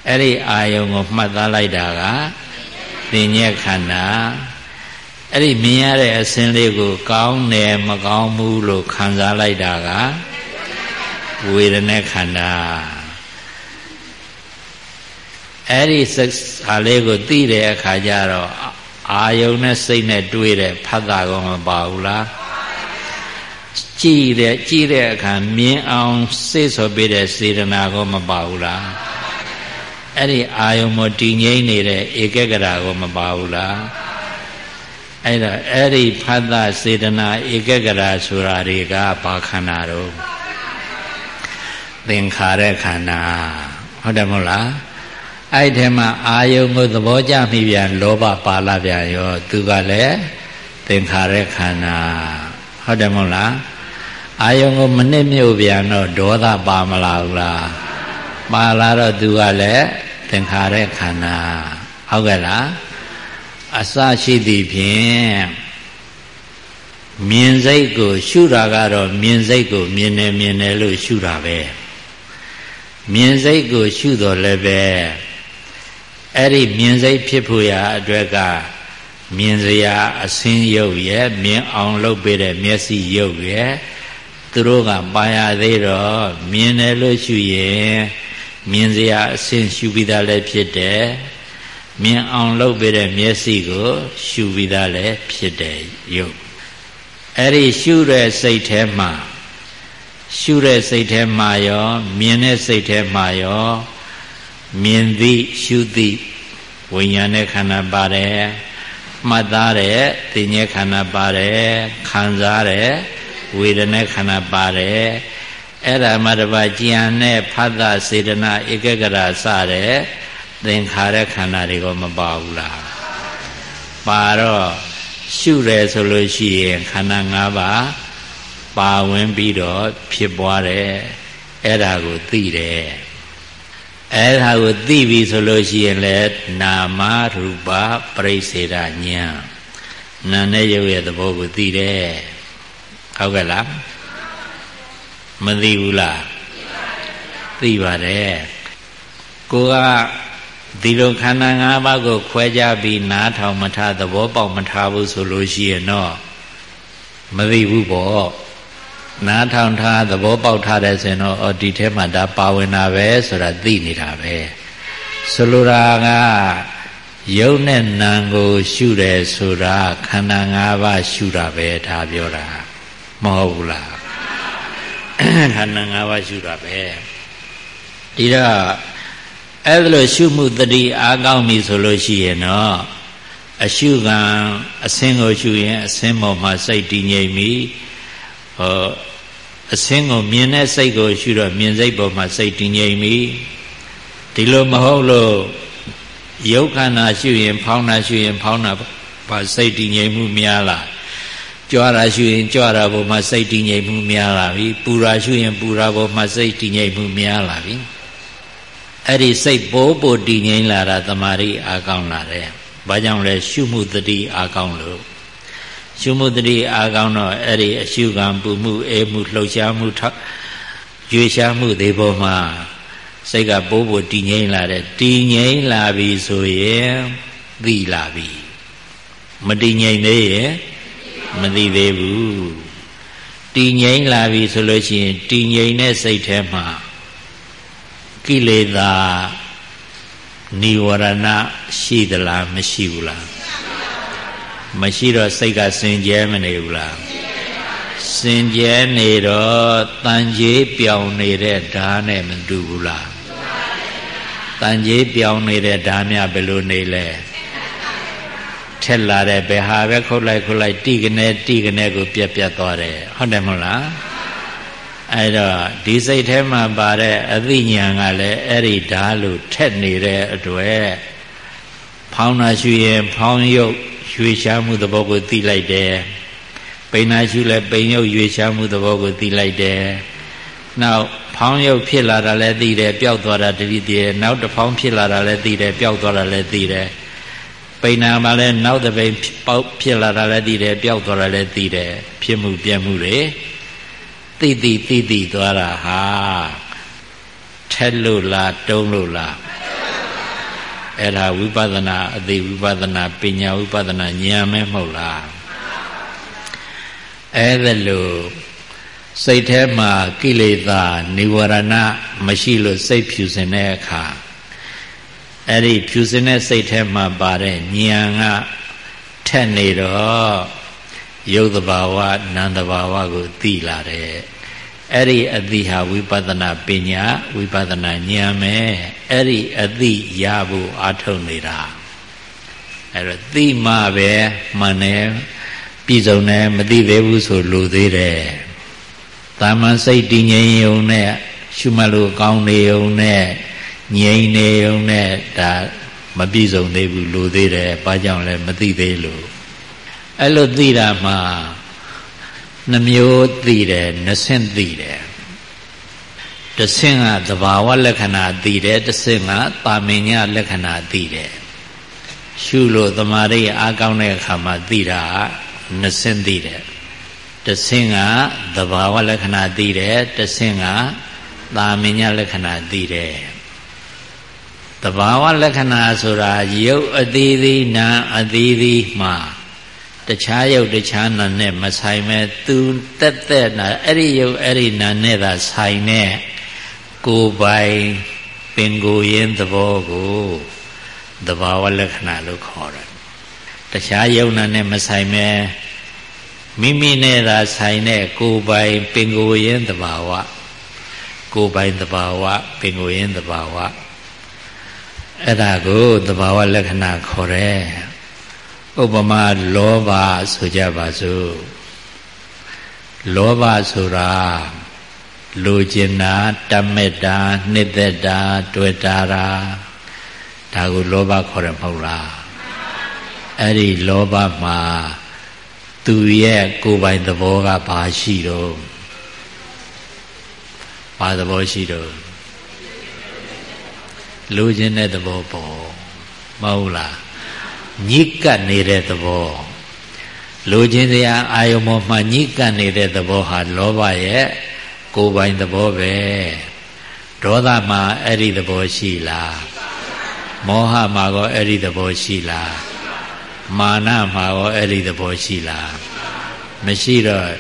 အဲ့ဒီအာယုံကိုမှတ်သားလိုက်တာကသင်ညက်ခန္ဓာအဲ့ဒီမြင်ရတဲ့အစင်းလေးကို ကောင်းတယ်မကောင်းဘူးလို့ခံစားလိုက်တာကဝေဒနာခန္ဓာအဲ့ဒီစဟာလေးကိုသိတဲ့အခါကျတော့အာယုံနဲ့စိတ်နဲ့တွေ့တဲ့ဖတ်တာကောမပါဘူးလားကြည်တဲ့ကြည်တဲ့အခါမြင်အောင်စိတ်ဆိုပေးတဲ့စေတနာကောမပါဘူးလား အဲ့ဒီအာယုံမတည်ငြိမ်နေတဲ့ဧကဂရာကောမပါဘူးလားအဲ့တော့အဲ့ဒီဖတ်တာစေတနာဧကဂရာဆိုတာတွေကဘာခန္ဓာတော့သင်္ခါရခန္ဓာဟုတ်တယ်မဟုတ်လားအဲ့ဒီမှာအာယုံကိုသဘောကျမိပြန်လောဘပါလာပြန်ရောသူကလည်းသင်္ခါရခန္ဓာဟုတ်တယ်မဟုတ်လားအာယုံကိုမနစ်မြုပ်ပြန်တော့ဒေါသပါမလာဘူးလားပါလာတော့သူကလည်း သင်္ခါရခန္ဓာဟုတ်ကဲ့လားအစရှိသည်ဖြင့်မြင်စိတ်ကို ရှုတာကတော့မြင်စိတ်ကို မြင်တယ်မြင်တယ်လို့ရှုတာပဲမြင်စိတ်ကို ရှုတော်လည်းပဲအဲ့ဒီမြင်စိတ်ဖြစ်ဖို့ရာအတွက်ကမြင်စရာအစင်းရုပ်ရဲ့မြင်အောင်လုပ်ပေးတဲ့မျက်စိရုပ်ရဲ့သူတို့ကပါရသေးတော့မြင်တယ်လို့ရှုရင် မြင်စရာအစင်းရှုပြီးသားလည်းဖြစ်တယ်မြင်အောင်လုပ်ပေးတဲ့မျက်စိကို ရှုပြီးသားလည်းဖြစ်တယ်ရုပ်အဲ့ဒီရှုတဲ့စိတ်ထဲမှာရှုတဲ့စိတ်ထဲမှာရော မြင်တဲ့စိတ်ထဲမှာရောမြင်သိရှုသိဝိညာဉ်နဲ့ခန္ဓာပါတယ်မှတ်သားတဲ့သိဉ္ဇခန္ဓာပါတယ်ခံစားတဲ့ဝေဒနာခန္ဓာပါတယ် အဲ့ဒါမှတပါကြံနဲ့ဖတ်တာစေတနာဧကဂရစတဲ့သင်္ခါရခန္ဓာတွေကမပါဘူးလားပါတော့ရှုတယ်ဆိုလို့ရှိရင်ခန္ဓာ၅ပါးပါဝင်ပြီးတော့ဖြစ်ပွားတယ်အဲ့ဒါကိုသိတယ်အဲ့ဒါကိုသိပြီဆိုလို့ရှိရင်လည်းနာမရူပပရိစေဒဉာဏ်နာနဲ့ရုပ်ရဲ့သဘောကိုသိတယ်ဟုတ်ကဲ့လား မသိဘူးလားသိပါတယ်ကိုကဒီလိုခန္ဓာ၅ပါးကို ခွဲခြားပြီးနားထောင်မထားသဘောပေါက်မထားဘူးဆိုလို့ရှိရင်တော့မသိဘူးပေါ့နားထောင်ထားသဘောပေါက်ထားတယ်ဆိုရင်တော့အော်ဒီထဲမှာဒါပါဝင်တာပဲဆိုတာသိနေတာပဲဆိုလိုတာကယုံနဲ့နာကို ရှုတယ်ဆိုတာခန္ဓာ၅ပါးရှုတာပဲဒါပြောတာမဟုတ်ဘူးလား ခန္ဓာ၅ပါးရှုတာပဲဒီတော့အဲ့ဒါလို့ရှုမှုတတိအားကောင်းပြီဆိုလို့ရှိရင်တော့အရှုခံအစင်းကိုရှုရင်အစင်းပေါ်မှာစိတ်တည်ငြိမ်ပြီဟောအစင်းကိုမြင်တဲ့စိတ်ကိုရှုတော့မြင်စိတ်ပေါ်မှာစိတ်တည်ငြိမ်ပြီဒီလိုမဟုတ်လို့ယုတ်ခန္ဓာရှုရင် ဖောင်းတာရှုရင် ဖောင်းတာပါစိတ်တည်ငြိမ်မှုများလာ ကြွားတာရှုရင်ကြွားတာပေါ်မှာစိတ်တည်ငြိမ်မှုများလာပြီပူတာရှုရင်ပူတာပေါ်မှာစိတ်တည်ငြိမ်မှုများလာပြီအဲ့ဒီစိတ်ပိုးပိုတည်ငြိမ်လာတာတမာရီအားကောင်းလာတယ်ဘာကြောင့်လဲရှုမှုတတိအားကောင်းလို့ရှုမှုတတိအားကောင်းတော့အဲ့ဒီအရှုခံပူမှုအေးမှုလှုပ်ရှားမှုထရွေရှားမှုတွေပေါ်မှာစိတ်ကပိုးပိုတည်ငြိမ်လာတယ်တည်ငြိမ်လာပြီဆိုရင်သိလာပြီမတည်ငြိမ်သေးရဲ့ မသိသေးဘူးတည်ငြိမ်လာပြီဆိုလို့ရှိရင်တည်ငြိမ်တဲ့စိတ်ထဲမှာကိလေသာនិဝရဏရှိသလားမရှိဘူးလားမရှိတော့စိတ်ကစင်ကြဲမနေဘူးလားစင်ကြဲနေတော့တန်ကြီးပြောင်နေတဲ့ဓာနဲ့မတူဘူးလားတန်ကြီးပြောင်နေတဲ့ဓာမြဘယ်လိုနေလဲ ထက်လာတဲ့ဘယ်ဟာပဲခုတ်လိုက်ခုတ်လိုက်တိကနေတိကနေကိုပြက်ပြက်သွားတယ်ဟုတ်တယ်မဟုတ်လားအဲ့တော့ဒီစိတ်ထဲမှာပါတဲ့အသိဉာဏ်ကလည်းအဲ့ဒီဓာလို့ထက်နေတဲ့အတွက်ဖောင်းနာရှုရင်ဖောင်းရုပ်ရွေရှားမှုသဘောကိုသိလိုက်တယ်ပိန်နာရှုလဲပိန်ရုပ်ရွေရှားမှုသဘောကိုသိလိုက်တယ်နောက်ဖောင်းရုပ်ဖြစ်လာတာလည်းသိတယ်ပျောက်သွားတာတတိတည်းနောက်တစ်ဖောင်းဖြစ်လာတာလည်းသိတယ်ပျောက်သွားတာလည်းသိတယ် ပိန်နာမှာလည်းနောက်တစ်ပိန်ပေါက်ဖြစ်လာတာလည်းသိတယ်ပျောက်သွားတာလည်းသိတယ်ဖြစ်မှုပြက်မှုတွေသိသိသိသိသွားတာဟာထက်လို့လားတုံးလို့လားအဲ့ဒါဝိပဿနာအသိဝိပဿနာပညာဝိပဿနာဉာဏ်မဲမဟုတ်လားအဲ့ဒါလို့စိတ်ထဲမှာကိလေသာនិဝရဏမရှိလို့စိတ်ဖြူစင်တဲ့အခါ အဲ့ဒီဖြူစင်တဲ့စိတ်ထဲမှာပါတဲ့ဉာဏ်ကထက်နေတော့ရုပ်တဘာဝနာမ်တဘာဝကိုသိလာတဲ့အဲ့ဒီအသိဟာဝိပဿနာပညာဝိပဿနာဉာဏ်ပဲအဲ့ဒီအသိရဖို့အားထုတ်နေတာအဲ့တော့သိမှပဲမှန်တယ်ပြည်စုံတယ်မသိသေးဘူးဆိုလိုသေးတယ်တာမန်စိတ်တည်ငြိမ်ယုံနဲ့ရှုမှတ်လို့ကောင်းနေယုံနဲ့ ငြိမ်နေယုံနဲ့ဒါမပြည့်စုံသေးဘူးလိုသေးတယ်ဘာကြောင့်လဲမသိသေးလို့အဲ့လိုသိတာမှနှမျိုးသိတယ်နှစ်ဆင့်သိတယ်တဆင့်ကသဘာဝလက္ခဏာသိတယ်တဆင့်ကပါမင်ညာလက္ခဏာသိတယ်ရှုလို့သမာဓိအားကောင်းတဲ့အခါမှာသိတာနှစ်ဆင့်သိတယ်တဆင့်ကသဘာဝလက္ခဏာသိတယ်တဆင့်ကသာမင်ညာလက္ခဏာသိတယ် တဘာဝလက္ခဏာဆိုတာရုပ်အသေးသေးနာအသေးသေးမှာတခြားရုပ်တခြားနာနဲ့မဆိုင်မဲ့သူတက်တက်နာအဲ့ဒီရုပ်အဲ့ဒီနာနဲ့သာဆိုင်တဲ့ကိုယ်ပိုင်ပင်ကိုယ်ရင်းသဘောကိုတဘာဝလက္ခဏာလို့ခေါ်တယ်တခြားယုံနာနဲ့မဆိုင်မဲ့မိမိနဲ့သာဆိုင်တဲ့ကိုယ်ပိုင်ပင်ကိုယ်ရင်းတဘာဝကိုယ်ပိုင်တဘာဝပင်ကိုယ်ရင်းတဘာဝ အဲ့ဒါကိုသဘာဝလက္ခဏာခေါ်တယ်ဥပမာလောဘဆိုကြပါစို့လောဘဆိုတာလိုချင်တာတမက်တာနှစ်သက်တာတွေ့တာတာဒါကိုလောဘခေါ်တယ်မဟုတ်လားအဲ့ဒီလောဘမှာသူရဲ့ကိုယ်ပိုင်သဘောကဘာရှိတော့ဘာသဘောရှိတော့ လိုချင်တဲ့သဘောပေါ့မဟုတ်လားညစ်ကပ်နေတဲ့သဘောလိုချင်စရာအာယုံပေါ်မှာညစ်ကပ်နေတဲ့သဘောဟာလောဘရဲ့ကိုယ်ပိုင်သဘောပဲဒေါသမှာအဲ့ဒီသဘောရှိလားမောဟမှာကောအဲ့ဒီသဘောရှိလားမာနမှာကောအဲ့ဒီသဘောရှိလားမရှိတော့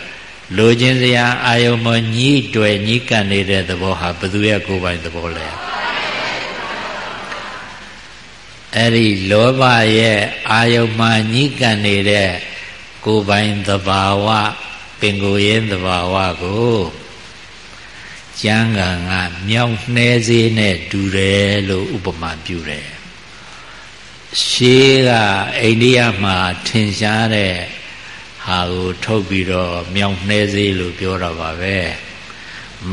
လိုချင်စရာအာယုံမညှိတွယ်ညှိကပ်နေတဲ့သဘောဟာဘသူရဲ့ကိုယ်ပိုင်သဘောလဲ အဲ့ဒီလောဘရဲ့အာယုံမှညှိကပ်နေတဲ့ကိုယ်ပိုင်သဘာဝပင်ကိုယ်ရင်းသဘာဝကိုကျမ်းဂန်ကမြောက်နှဲစေးနဲ့တူတယ်လို့ဥပမာပြုတယ်ရှေးကအိန္ဒိယမှာထင်ရှားတဲ့ဟာကိုထုတ်ပြီးတော့မြောက်နှဲစေးလို့ပြောတာပါပဲ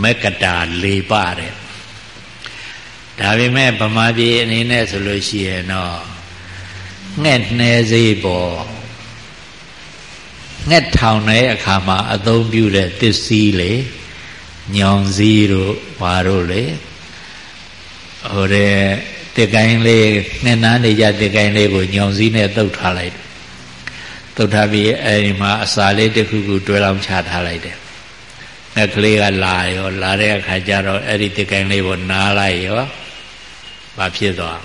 မက္ကတာ၄ပါတဲ့ ဒါပေမဲ့ဗမာပြည်အနေနဲ့ဆိုလို့ရှိရင်တော့ငှက်နှဲစေးပေါ်ငှက်ထောင်တဲ့အခါမှာအသုံးပြုတဲ့သစ္စည်းလေညောင်စည်းတို့ဘာတို့လေဟိုတဲ့တက်ကိုင်းလေးနဲ့နားနေကြတက်ကိုင်းလေးကိုညောင်စည်းနဲ့တုတ်ထားလိုက်တုတ်ထားပြီးအဲဒီမှာအစာလေးတစ်ခုခုတွဲလောင်းချထားလိုက်တယ်ငှက်ကလေးကလာရောလာတဲ့အခါကျတော့အဲ့ဒီတက်ကိုင်းလေးကိုနားလိုက်ရော ဘာဖြစ်သွား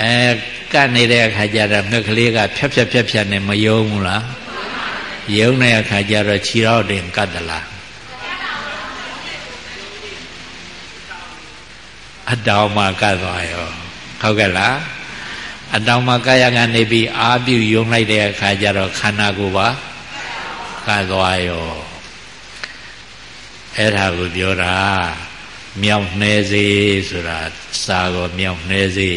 အဲကတ်နေတဲ့အခါကျတော့ငှက်ကလေးကဖြတ်ဖြတ်ဖြတ်ဖြတ်နဲ့မယုံဘူးလားယုံတဲ့အခါကျတော့ခြေတော့တင်ကတ်တလားအတောင်မှကတ်သွားရောဟုတ်ကဲ့လားအတောင်မှကာယကနေပြီးအာပြုယုံလိုက်တဲ့အခါကျတော့ခန္ဓာကိုယ်ပါကတ်သွားရောအဲ့ဒါကိုပြောတာ မြောက်နှဲစေဆိုတာစာကိုမြောက်နှဲစေ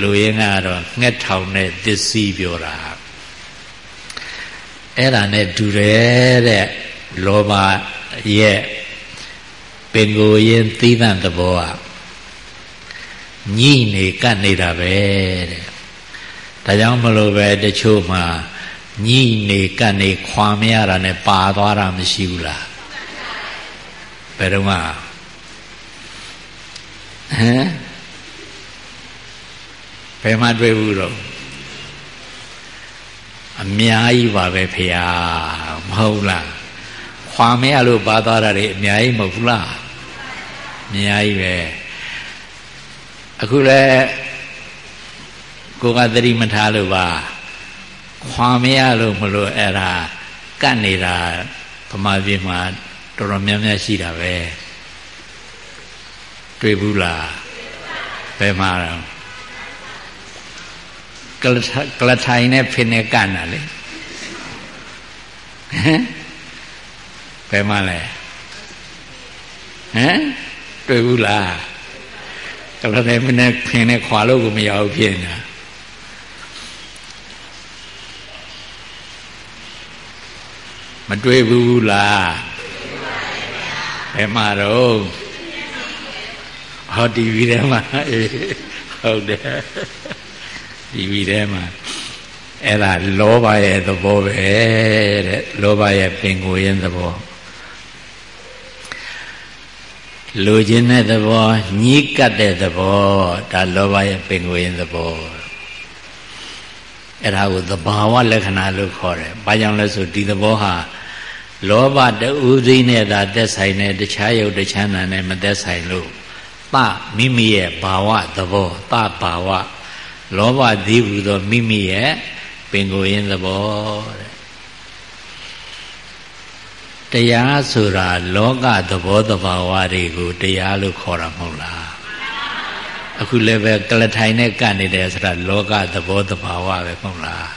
လူရင်းကတော့ငှက်ထောင်တဲ့သစ္စည်းပြောတာအဲ့ဒါနဲ့တူတယ်တဲ့လောဘရဲ့ပင်ကိုရင်းသီးသန့်သဘောကညှိနေကပ်နေတာပဲတဲ့ဒါကြောင့်မလို့ပဲတချို့မှာညှိနေကပ်နေခွာမရတာနဲ့ပါသွားတာမရှိဘူးလားဘယ်တော့မှ ဟမ်ဘယ်မှတွေ့ဘူးတော့အများကြီးပါပဲဖေဟာမဟုတ်လားခွာမရလို့ပါသွားတာတွေအများကြီးမဟုတ်ဘူးလားအများကြီးပဲအခုလဲကိုကသတိမထားလို့ပါခွာမရလို့မလို့အဲ့ဒါကတ်နေတာဗမာပြည်မှာတော်တော်များများရှိတာပဲ တွေ့ဘူးလားဘယ်မှာတော့ကလကလထိုင်နဲ့ဖင်းနဲ့ကတ်တာလေဟမ်ဘယ်မှာလဲဟမ်တွေ့ဘူးလားကလထိုင်ဖင်းနဲ့ဖင်းနဲ့ခွာလို့ကိုမရဘူးဖြစ်နေတာမတွေ့ဘူးလားဘယ်မှာတော့ ဟောတီဗီထဲမှာအေးဟုတ်တယ်တီဗီထဲမှာအဲ့ဒါလောဘရဲ့သဘောပဲတဲ့လောဘရဲ့ပင်ကိုယ်ရဲ့သဘောလူချင်းတဲ့သဘောညှိကပ်တဲ့သဘောဒါလောဘရဲ့ပင်ကိုယ်ရဲ့သဘောအဲ့ဒါကိုသဘာဝလက္ခဏာလို့ခေါ်တယ်။ဘာကြောင့်လဲဆိုဒီသဘောဟာလောဘတူးသိနဲ့သာသက်ဆိုင်တဲ့တခြားယုတ်တခြားနာနဲ့မသက်ဆိုင်လို့ သမိမိရဲ့ဘာဝသဘောသဘာဝလောဘသည်ဟူသောမိမိရဲ့ပင်ကိုယ်ရင်းသဘောတဲ့တရားဆိုတာလောကသဘောတဘာဝတွေကိုတရားလို့ခေါ်တာမဟုတ်လားအခုလည်းပဲကလထိုင်နဲ့ကပ်နေတယ်ဆိုတာလောကသဘောတဘာဝပဲမဟုတ်လား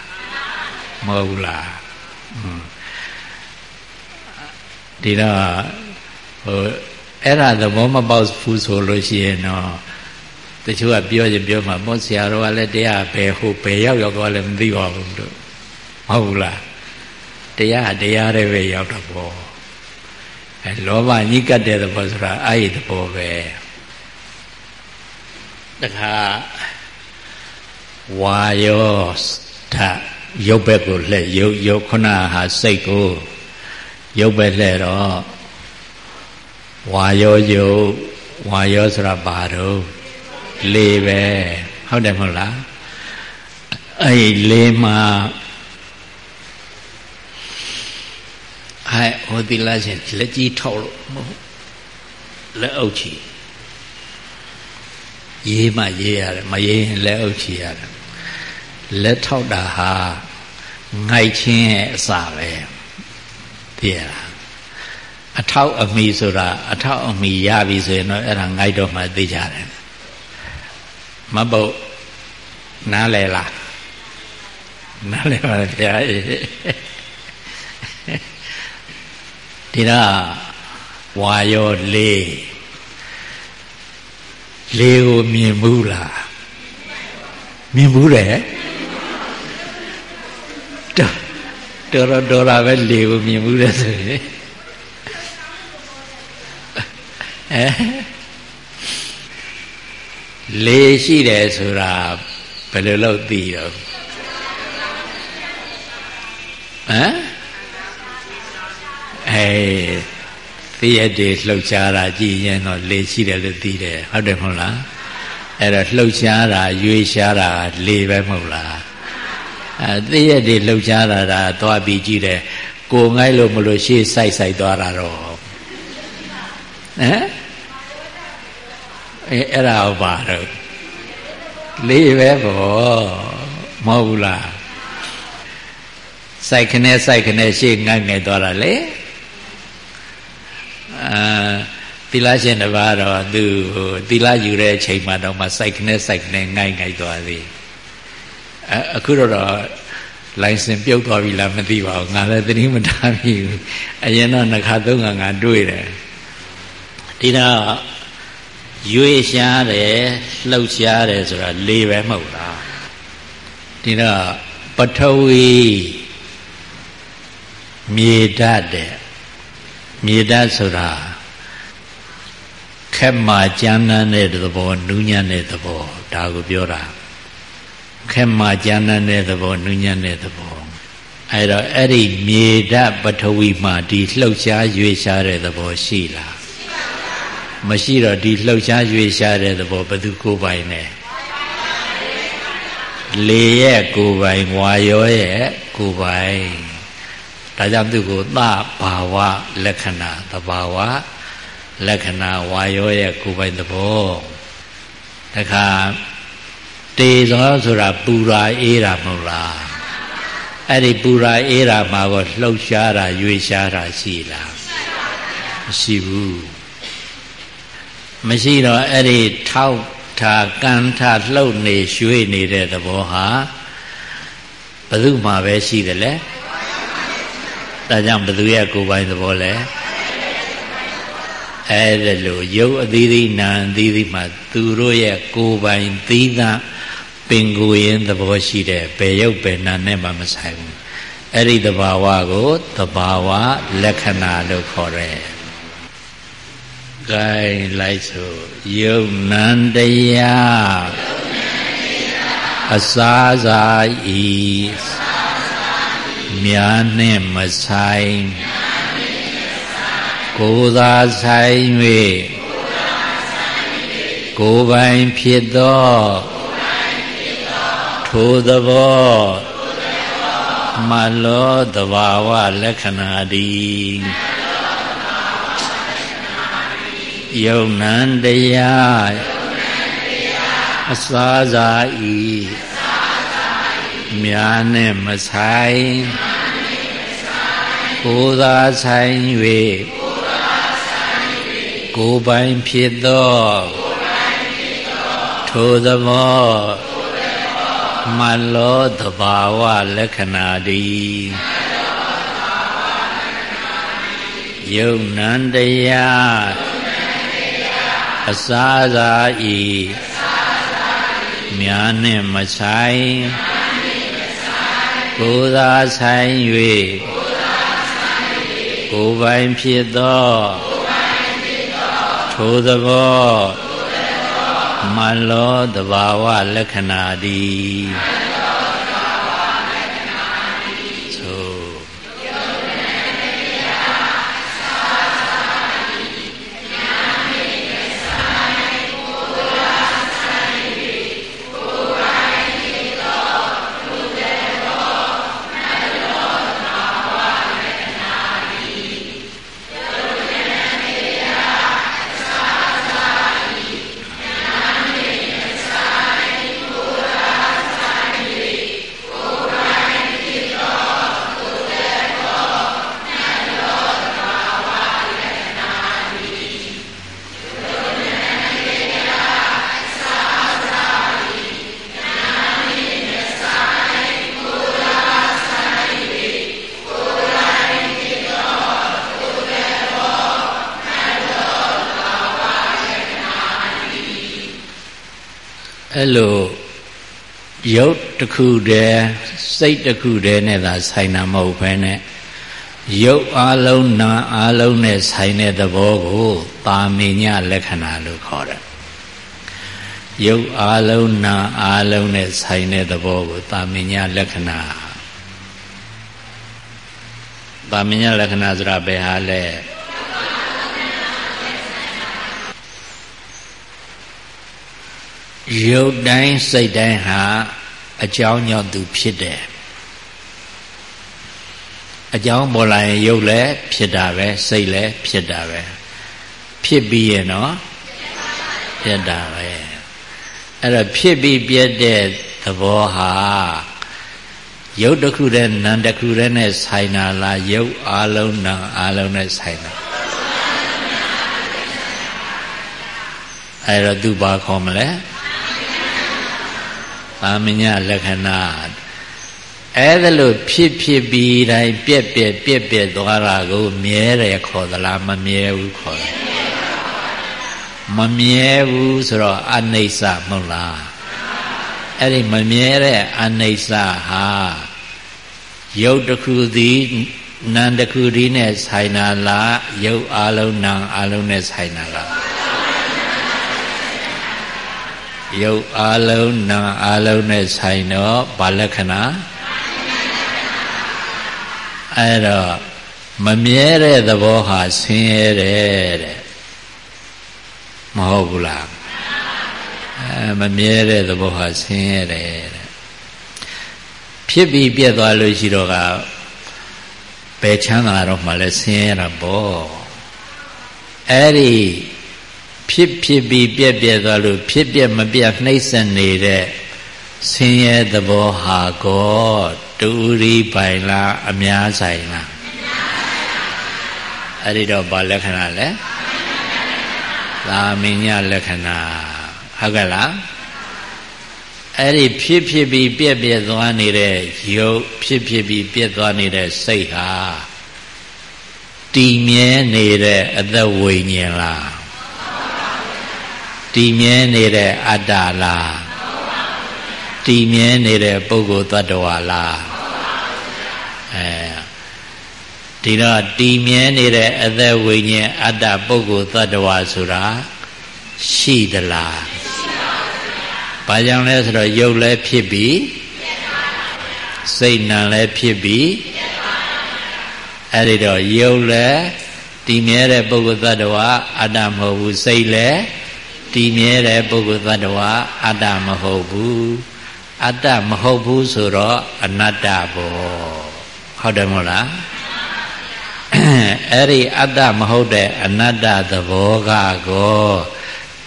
မဟုတ်ဘူးလားဒီတော့ဟို အဲ့ဒါသဘောမပေါက်ဘူးဆိုလို့ရှိရင်တော့တချို့ကပြောရင်ပြောမှာပေါ့ဆရာတော်ကလည်းတရားဘယ်ဟိုဘယ်ရောက်ရောက်သွားလဲမသိပါဘူးတို့မဟုတ်ဘူးလားတရားတရားတွေပဲရောက်တော့ပေါ့အဲလောဘညှိကပ်တဲ့သဘောဆိုတာအဲ့ဒီသဘောပဲတခါဝါယောဓာရုပ်ဘက်ကိုလှည့်ရုပ်ရုပ်ခုနဟာစိတ်ကိုရုပ်ပဲလှည့်တော့ ဝါယောယုတ်ဝါယောဆိုတာဘာတော့လေပဲဟုတ်တယ်မဟုတ်လားအဲ့လေမှာအဲဟိုဒီလာရှင်လက်ကြီးထောက်လို့မဟုတ်လက်အုပ်ချီရေးမှရေးရတယ်မရေးရင်လက်အုပ်ချီရတယ်လက်ထောက်တာဟာငိုက်ချင်းရဲ့အစာပဲသိရလား အထောက်အမိဆိုတာအထောက်အမိရပြီဆိုရင်တော့အဲ့ဒါငိုက်တော့မှသိကြတယ်မပုတ်နားလဲလားနားလဲပါလေဗျာဒီတော့ဝါရောလေးလေးကိုမြင်ဘူးလားမြင်ဘူးတယ်တော်တော်တော်တာပဲလေကိုမြင်ဘူးတဲ့ဆိုရင် အဲလေရှိတယ်ဆိုတာဘယ်လိုလုပ်သိတော့ဟမ်အဲသိရတဲ့လှုပ်ရှားတာကြည်ရင်တော့လေရှိတယ်လို့သိတယ်ဟုတ်တယ်မဟုတ်လားအဲ့တော့လှုပ်ရှားတာရွေးရှားတာလေပဲမဟုတ်လားအဲသိရတဲ့လှုပ်ရှားတာဒါသွားပြီးကြည့်တယ်ကိုငိုက်လို့မလို့ရှေ့ဆိုင်ဆိုင်သွားတာတော့ ဟမ်အဲအဲ့ဒါဘာတော့လေးပဲပေါ့မဟုတ်ဘူးလားစိုက်ခနဲ့စိုက်ခနဲ့ရှေ့ငတ်ငယ်သွားတာလေအာသီလရှင်တစ်ပါးတော့သူဟိုသီလယူတဲ့အချိန်မှတော့မှစိုက်ခနဲ့စိုက်ခနဲ့ငိုက်ငိုက်သွားသည်အခုတော့လိုင်စင်ပြုတ်သွားပြီလားမသိပါဘူးငါလည်းသတိမထားမိဘူးအရင်တော့နှစ်ခါသုံးခါငါတွေ့တယ် ဒီတော့ရွေရှားတယ်လှုပ်ရှားတယ်ဆိုတာလေပဲမဟုတ်လားဒီတော့ပထဝီမြေဓာတ်တဲ့မြေဓာတ်ဆိုတာခက်မှကြမ်းတမ်းတဲ့သဘောနူးညံ့တဲ့သဘောဒါကိုပြောတာခက်မှကြမ်းတမ်းတဲ့သဘောနူးညံ့တဲ့သဘောအဲတော့အဲ့ဒီမြေဓာတ်ပထဝီမှာဒီလှုပ်ရှားရွေးရှားတဲ့သဘောရှိလား မရှိတော့ဒီလှုပ်ရှားရွေ့ရှားတဲ့သဘောဘယ်သူကိုပိုင်လဲလေရဲ့ကိုပိုင်ဝါရောရဲ့ကိုပိုင်ဒါကြောင့်သူကိုသဘာဝလက္ခဏာသဘာဝလက္ခဏာဝါရောရဲ့ကိုပိုင်သဘောတခါတေသောဆိုတာပူရာအေးတာမဟုတ်လားအဲ့ဒီပူရာအေးတာမှာကိုလှုပ်ရှားတာရွေရှားတာရှိလားမရှိဘူး မရှိတော့အဲ့ဒီထောက်ထားကန်ထားလှုပ်နေရွှေ့နေတဲ့သဘောဟာဘယ်သူမှပဲရှိတယ်လေဒါကြောင့်ဘယ်သူရဲ့ကိုယ်ပိုင်သဘောလဲအဲ့ဒါလို့ရုပ်အသီးသီးနာအသီးသီးမှာသူတို့ရဲ့ကိုယ်ပိုင်သီးသန့်ပင်ကိုယ်ရင်သဘောရှိတဲ့ဘယ်ရုပ်ဘယ်နာနဲ့မှမဆိုင်ဘူးအဲ့ဒီသဘာဝကိုသဘာဝလက္ခဏာလို့ခေါ်တယ်။ ဂိုင်းလိုက်ဆိုယုံနံတရားအစားစားဤမြာနှင့်မဆိုင်ကိုယ်သာဆိုင်၍ကိုယ်ပိုင်ဖြစ်သောထိုသဘောမလောတဘာဝလက္ခဏာတိ ယုံနံတရားအစားစားဤမြာနဲ့မဆိုင်ကိုယ်သာဆိုင်၍ကိုယ်ပိုင်ဖြစ်သောထိုသမောမလောတဘာဝလက္ခဏာတိယုံနံတရား အစားသာဤမြာနှင့်မဆိုင်ကိုယ်သာဆိုင်၍ကိုယ်ပိုင်ဖြစ်သောထိုသဘောမလောတဘာဝလက္ခဏာတိ အဲ့လိုရုပ်တစ်ခုတည်းစိတ်တစ်ခုတည်းနဲ့သာဆိုင်တာမဟုတ်ဘဲနဲ့ရုပ်အလုံးနာအလုံးနဲ့ဆိုင်တဲ့သဘောကိုပါမေညလက္ခဏာလို့ခေါ်တယ်ရုပ်အလုံးနာအလုံးနဲ့ဆိုင်တဲ့သဘောကိုတာမညလက္ခဏာတာမညလက္ခဏာဆိုတာဘယ်ဟာလဲ ရုပ်တိုင်းစိတ်တိုင်းဟာအကြောင်းကြောင့်သူဖြစ်တယ်အကြောင်းပေါ်လာရင်ရုပ်လည်းဖြစ်တာပဲစိတ်လည်းဖြစ်တာပဲဖြစ်ပြီးရဲ့နော်ဖြစ်တာပဲအဲ့တော့ဖြစ်ပြီးပြည့်တဲ့သဘောဟာရုပ်တစ်ခုတည်းနာမ်တစ်ခုတည်းနဲ့ဆိုင်တာလားရုပ်အလုံးနာမ်အလုံးနဲ့ဆိုင်တာအဲ့တော့သူဘာခေါ်မလဲ သာမညလက္ခဏာအဲ့ဒါလို့ဖြစ်ဖြစ်ပြီးတိုင်းပြက်ပြက်ပြက်ပြက်သွားတာကိုမြဲတယ်ခေါ်သလားမမြဲဘူးခေါ်တယ်မမြဲဘူးဆိုတော့အနိစ္စမဟုတ်လားအဲ့ဒီမမြဲတဲ့အနိစ္စဟာရုပ်တစ်ခုသည်နာမ်တစ်ခုဒီနဲ့ဆိုင်တာလားရုပ်အလုံးနာမ်အလုံးနဲ့ဆိုင်တာလား ရုပ်အလုံးနာအလုံးနဲ့ဆိုင်တော့ဘာလက္ခဏာအဲ့တော့မမြဲတဲ့သဘောဟာဆင်းရဲတယ်တဲ့မဟုတ်ဘူးလားအဲမမြဲတဲ့သဘောဟာဆင်းရဲတယ်တဲ့ဖြစ်ပြီးပြက်သွားလို့ရှိတော့ကဘယ်ချမ်းသာတော့မှလဲဆင်းရဲတာပေါ့အဲ့ဒီ ဖြစ်ဖြစ်ပြီးပြက်ပြက်သွားလို့ဖြစ်ပြက်မပြတ်နှိမ့်ဆက်နေတဲ့ဆင်းရဲသဘောဟာကောတူရီပိုင်လားအများဆိုင်လားအဲ့ဒီတော့ဘာလက္ခဏာလဲသာမညလက္ခဏာဟုတ်ကဲ့လားအဲ့ဒီဖြစ်ဖြစ်ပြီးပြက်ပြက်သွားနေတဲ့ယုတ်ဖြစ်ဖြစ်ပြီးပြက်သွားနေတဲ့စိတ်ဟာတည်မြဲနေတဲ့အသက်ဝိညာဉ်လား တည်မြဲနေတဲ့အတ္တလားတည်မြဲနေတဲ့ပုဂ္ဂိုလ်တ attva လားအဲဒီတော့တည်မြဲနေတဲ့အသက်ဝိညာဉ်အတ္တပုဂ္ဂိုလ်တ attva ဆိုတာရှိသလားဘာကြောင့်လဲဆိုတော့ရုပ်လည်းဖြစ်ပြီးစိတ်နာလည်းဖြစ်ပြီးအဲ့ဒီတော့ရုပ်လည်းတည်မြဲတဲ့ပုဂ္ဂိုလ်သတ္တဝါအတ္တမဟုတ်ဘူးစိတ်လည်း တည်မြဲတဲ့ပုဂ္ဂိုလ်သတ္တဝါအတ္တမဟုတ်ဘူးအတ္တမဟုတ်ဘူးဆိုတော့အနတ္တဘောဟုတ်တယ်မဟုတ်လားအဲ့ဒီအတ္တမဟုတ်တဲ့အနတ္တသဘောကကော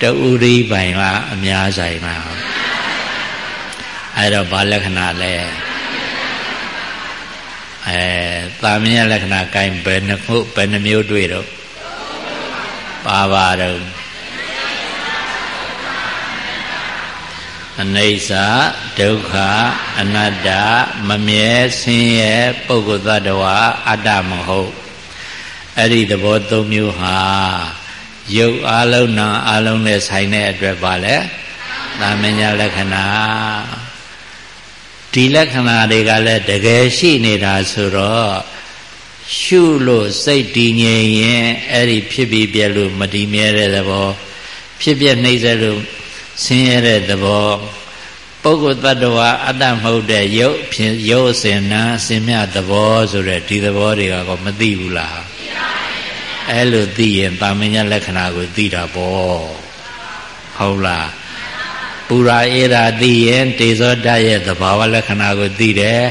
တူရိပိုင်လားအများဆိုင်လားအဲ့တော့ဘာလက္ခဏာလဲအဲတာမညလက္ခဏာကိုင်းဘယ်နှခုဘယ်နှမျိုးတွေ့တော့ပါပါတော့ အနိစ္စဒုက္ခအနတ္တမမြဲဆင်းရဲပုဂ္ဂိုလ်သတ္တဝါအတ္တမဟုတ်အဲ့ဒီသဘောသုံးမျိုးဟာရုပ်အလုံးနာအလုံးနဲ့ဆိုင်တဲ့အတွက်ပါလေသာမညလက္ခဏာဒီလက္ခဏာတွေကလည်းတကယ်ရှိနေတာဆိုတော့ရှုလို့စိတ်တည်ငြိမ်ရင်အဲ့ဒီဖြစ်ပြီးပြက်လို့မတည်မြဲတဲ့သဘောဖြစ်ပြနှိမ့်ဆက်လို့ ဆင်းရဲတဲ့သဘောပုဂ္ဂိုလ်တ attva အတ္တမဟုတ်တဲ့ရုပ်ဖြစ်ရုပ်စင်နာစင်မြသဘောဆိုတဲ့ဒီသဘောတွေကကောမသိဘူးလားသိပါဘူးအဲ့လိုသိရင်တာမညလက္ခဏာကိုသိတာပေါ့ဟုတ်လားပူရာအေးရာသိရင်တေဇောတရဲ့သဘာဝလက္ခဏာကိုသိတယ်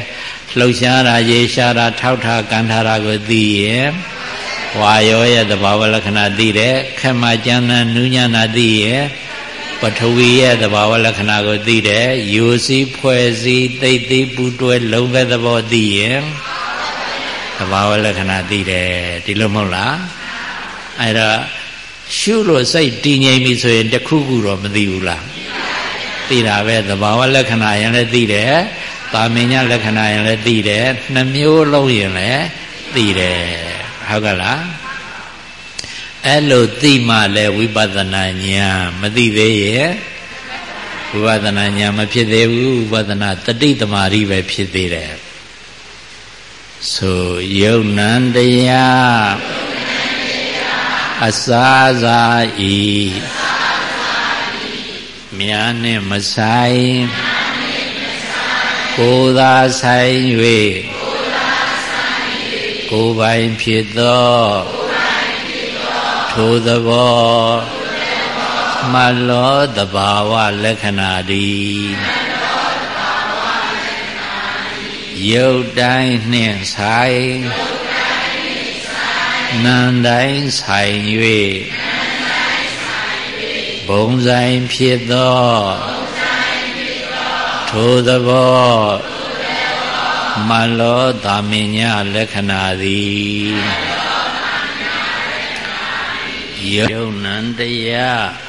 လှုပ်ရှားတာရေရှားတာထောက်ထားကန်ထားတာကိုသိရင်ဝါယောရဲ့သဘာဝလက္ခဏာသိတယ်ခမကျမ်းနာနူးညံ့တာသိရင် ပထဝီရဲ့သဘာဝလက္ခဏာကိုသိတယ်ယူစည်းဖွဲ့စည်းသိသိပူတွဲလုံးပဲသဘောသိရင်သဘာဝလက္ခဏာသိတယ်ဒီလိုမဟုတ်လားအဲ့တော့ရှုလို့စိတ်တည်ငြိမ်ပြီဆိုရင်တခုခုတော့မသိဘူးလားသိတာပဲသဘာဝလက္ခဏာရင်လည်းသိတယ်တာမင်ညလက္ခဏာရင်လည်းသိတယ်နှမျိုးလုံးရင်လည်းသိတယ်ဟုတ်ကလား အဲ့လိုသိမှလည်းဝိပဿနာဉာဏ်မသိသေးရဲ့ဝိပဿနာဉာဏ်မဖြစ်သေးဘူးဝိပဿနာတတိတမာရီပဲဖြစ်သေးတယ်ဆိုယုံနံတရားအစာစာဤမြာနှင့်မဆိုင်ကိုယ်သာဆိုင်၍ကိုယ်ပိုင်ဖြစ်သော ထိုသဘောမလောတဘာဝလက္ခဏာသည်ယုတ်တိုင်းနှင့်ဆိုင်နန္တိုင်းဆိုင်၍ဘုံဆိုင်ဖြစ်သောထိုသဘောမလောသာမညလက္ခဏာသည် ယုံနံတရား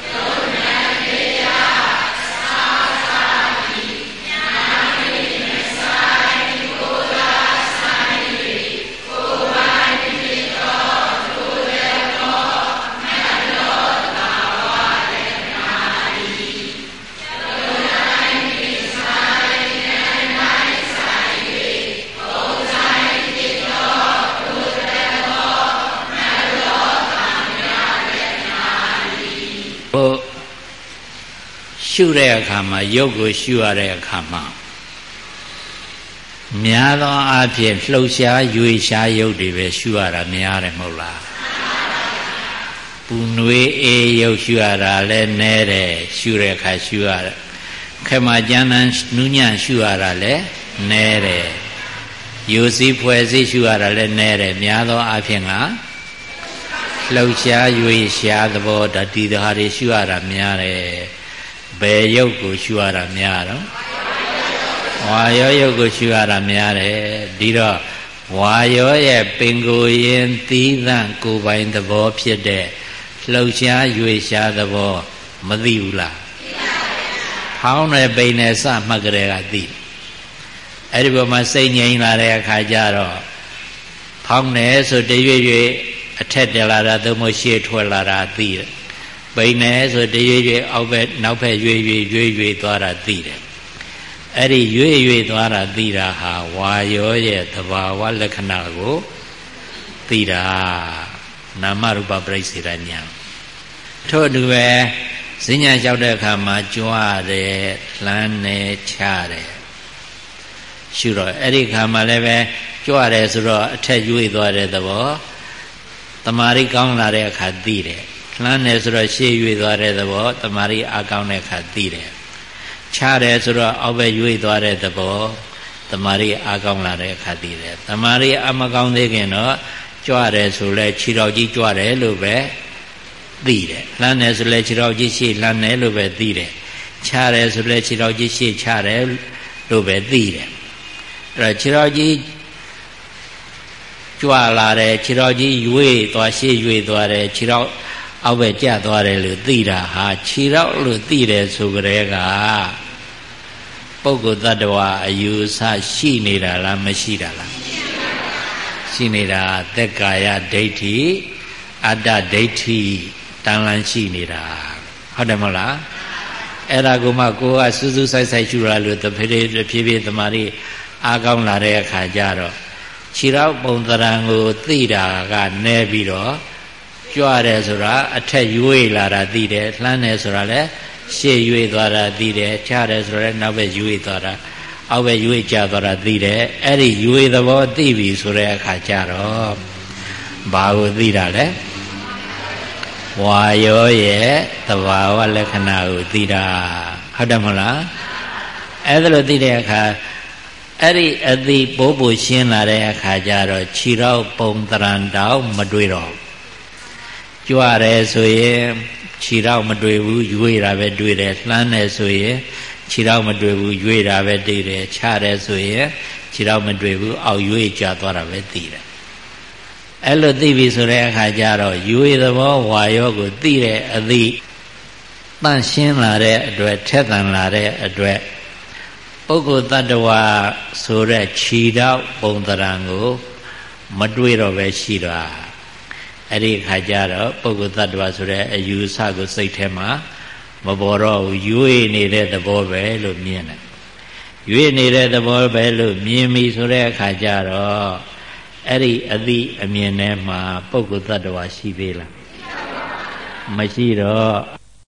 ရှုတဲ့အခါမှာရုပ်ကိုရှုရတဲ့အခါမှာများသောအားဖြင့်လှုပ်ရှားရွေရှားရုပ်တွေပဲရှုရတာများတယ်မဟုတ်လားပူနွေးအေးရုပ်ရှုရတာလည်းနဲတယ်ရှုတဲ့အခါရှုရတယ်ခမကျမ်းမ်းနူးညံ့ရှုရတာလည်းနဲတယ်ယူစည်းဖွဲ့စည်းရှုရတာလည်းနဲတယ်များသောအားဖြင့်ကလှုပ်ရှား၍ရှားသဘောဒါဒီဟာတွေရှုရတာများတယ် ဘယ်ရုပ်ကိုရှုရတာများတော့ဝါရောရုပ်ကိုရှုရတာများတယ်ဒီတော့ဝါရောရဲ့ပင်ကိုယ်ရင်သီးသန့်ကိုယ်ပိုင်သဘောဖြစ်တဲ့လှုပ်ရှား၍ရှားသဘောမသိဘူးလားသိပါပါဖောင်းတယ်ပိန်တယ်စမှတ်ကြတဲ့ကသိအဲ့ဒီဘုမှာစိတ်ငြိမ်လာတဲ့အခါကျတော့ဖောင်းတယ်ဆိုတရွေ့ရွေ့အထက်တက်လာတာသို့မဟုတ်ရှေ့ထွက်လာတာသိတယ် ပိန်တယ်ဆိုတရွေ့ရွေ့အောက်ဘက်နောက်ဘက်ရွေ့ရွေ့ရွေ့ရွေ့သွားတာသိတယ်အဲ့ဒီရွေ့ရွေ့သွားတာသိတာဟာဝါရောရဲ့သဘာဝလက္ခဏာကိုသိတာနာမရူပပြိစေရညာထို့အတူပဲဈဉ္ညာလျှောက်တဲ့အခါမှာကြွားတယ်လှမ်းတယ်ချတယ်ရှုတော့အဲ့ဒီခါမှာလည်းပဲကြွတယ်ဆိုတော့အထက်ရွေ့သွားတဲ့သဘောတမာရီကောင်းလာတဲ့အခါသိတယ် လှမ်းတယ်ဆိုတော့ရှေ့ရွေ့သွားတဲ့သဘောတမာရီအကောင်းတဲ့အခါသိတယ်ချတယ်ဆိုတော့အောက်ဘက်ရွေ့သွားတဲ့သဘောတမာရီအကောင်းလာတဲ့အခါသိတယ်တမာရီအမကောင်းသေးခင်တော့ကြွတယ်ဆိုလဲခြေတော်ကြီးကြွတယ်လို့ပဲသိတယ်လှမ်းတယ်ဆိုလဲခြေတော်ကြီးရှေ့လှမ်းတယ်လို့ပဲသိတယ်ချတယ်ဆိုလဲခြေတော်ကြီးရှေ့ချတယ်လို့ပဲသိတယ်အဲ့တော့ခြေတော်ကြီးကြွလာတယ်ခြေတော်ကြီးရွေ့သွားရှေ့ရွေ့သွားတယ်ခြေတော် အောက်ဘက်ကျသွားတယ်လို့သိတာဟာခြေတော်လို့သိတယ်ဆိုကြတဲ့ကပုဂ္ဂိုလ်တ attva အယူဆရှိနေတာလားမရှိတာလားရှိနေတာသက်ကာယဒိဋ္ဌိအတ္တဒိဋ္ဌိတန်လန်းရှိနေတာဟုတ်တယ်မဟုတ်လားအဲ့ဒါကိုမှကိုကစူးစူးဆိုင်ဆိုင်ရှူရလို့တဖြည်းဖြည်းဖြည်းဖြည်းတမာရီအားကောင်းလာတဲ့အခါကျတော့ခြေတော့ပုံသဏ္ဍာန်ကိုသိတာကနဲပြီးတော့ ကြွတယ်ဆိုတာအထက်ရွေ့လာတာသိတယ်လှမ်းတယ်ဆိုတာလည်းရှေ့ရွေ့သွားတာသိတယ်ချတယ်ဆိုတော့နောက်ဘက်ရွေ့သွားတာအောက်ဘက်ရွေ့ကျသွားတာသိတယ်အဲ့ဒီရွေ့သဘောသိပြီဆိုတဲ့အခါကျတော့ဘာကိုသိတာလဲဝါရောရဲ့သဘာဝလက္ခဏာကိုသိတာဟုတ်တယ်မဟုတ်လားအဲ့ဒါလို့သိတဲ့အခါအဲ့ဒီအသိပိုးပိုရှင်းလာတဲ့အခါကျတော့ခြေတော့ပုံတရံတောင်မတွေ့တော့ ကြွရဲဆိုရင်ခြေတော့မတွေ့ဘူးရွေ့တာပဲတွေ့တယ်လှမ်းတယ်ဆိုရင်ခြေတော့မတွေ့ဘူးရွေ့တာပဲတွေ့တယ်ချတယ်ဆိုရင်ခြေတော့မတွေ့ဘူးအောက်ရွေ့ကျသွားတာပဲသိတယ်အဲ့လိုသိပြီဆိုတဲ့အခါကျတော့ရွေသဘောဝါရောကိုသိတဲ့အသည့်တန့်ရှင်းလာတဲ့အတွက်ထက်သန်လာတဲ့အတွက်ပုဂ္ဂိုလ်တ attva ဆိုတဲ့ခြီတော့ပုံတရံကို မတွေးတော့ပဲရှိတာ အဲ့ဒီခါကျတော့ပုဂ္ဂိုလ်တ attva ဆိုတဲ့အယူဆကိုစိတ်ထဲမှာမပေါ်တော့ဘူးရွေ့နေတဲ့သဘောပဲလို့မြင်တယ်ရွေ့နေတဲ့သဘောပဲလို့မြင်ပြီဆိုတဲ့အခါကျတော့အဲ့ဒီအသည့်အမြင်ထဲမှာပုဂ္ဂိုလ်တ attva ရှိသေးလားမရှိတော့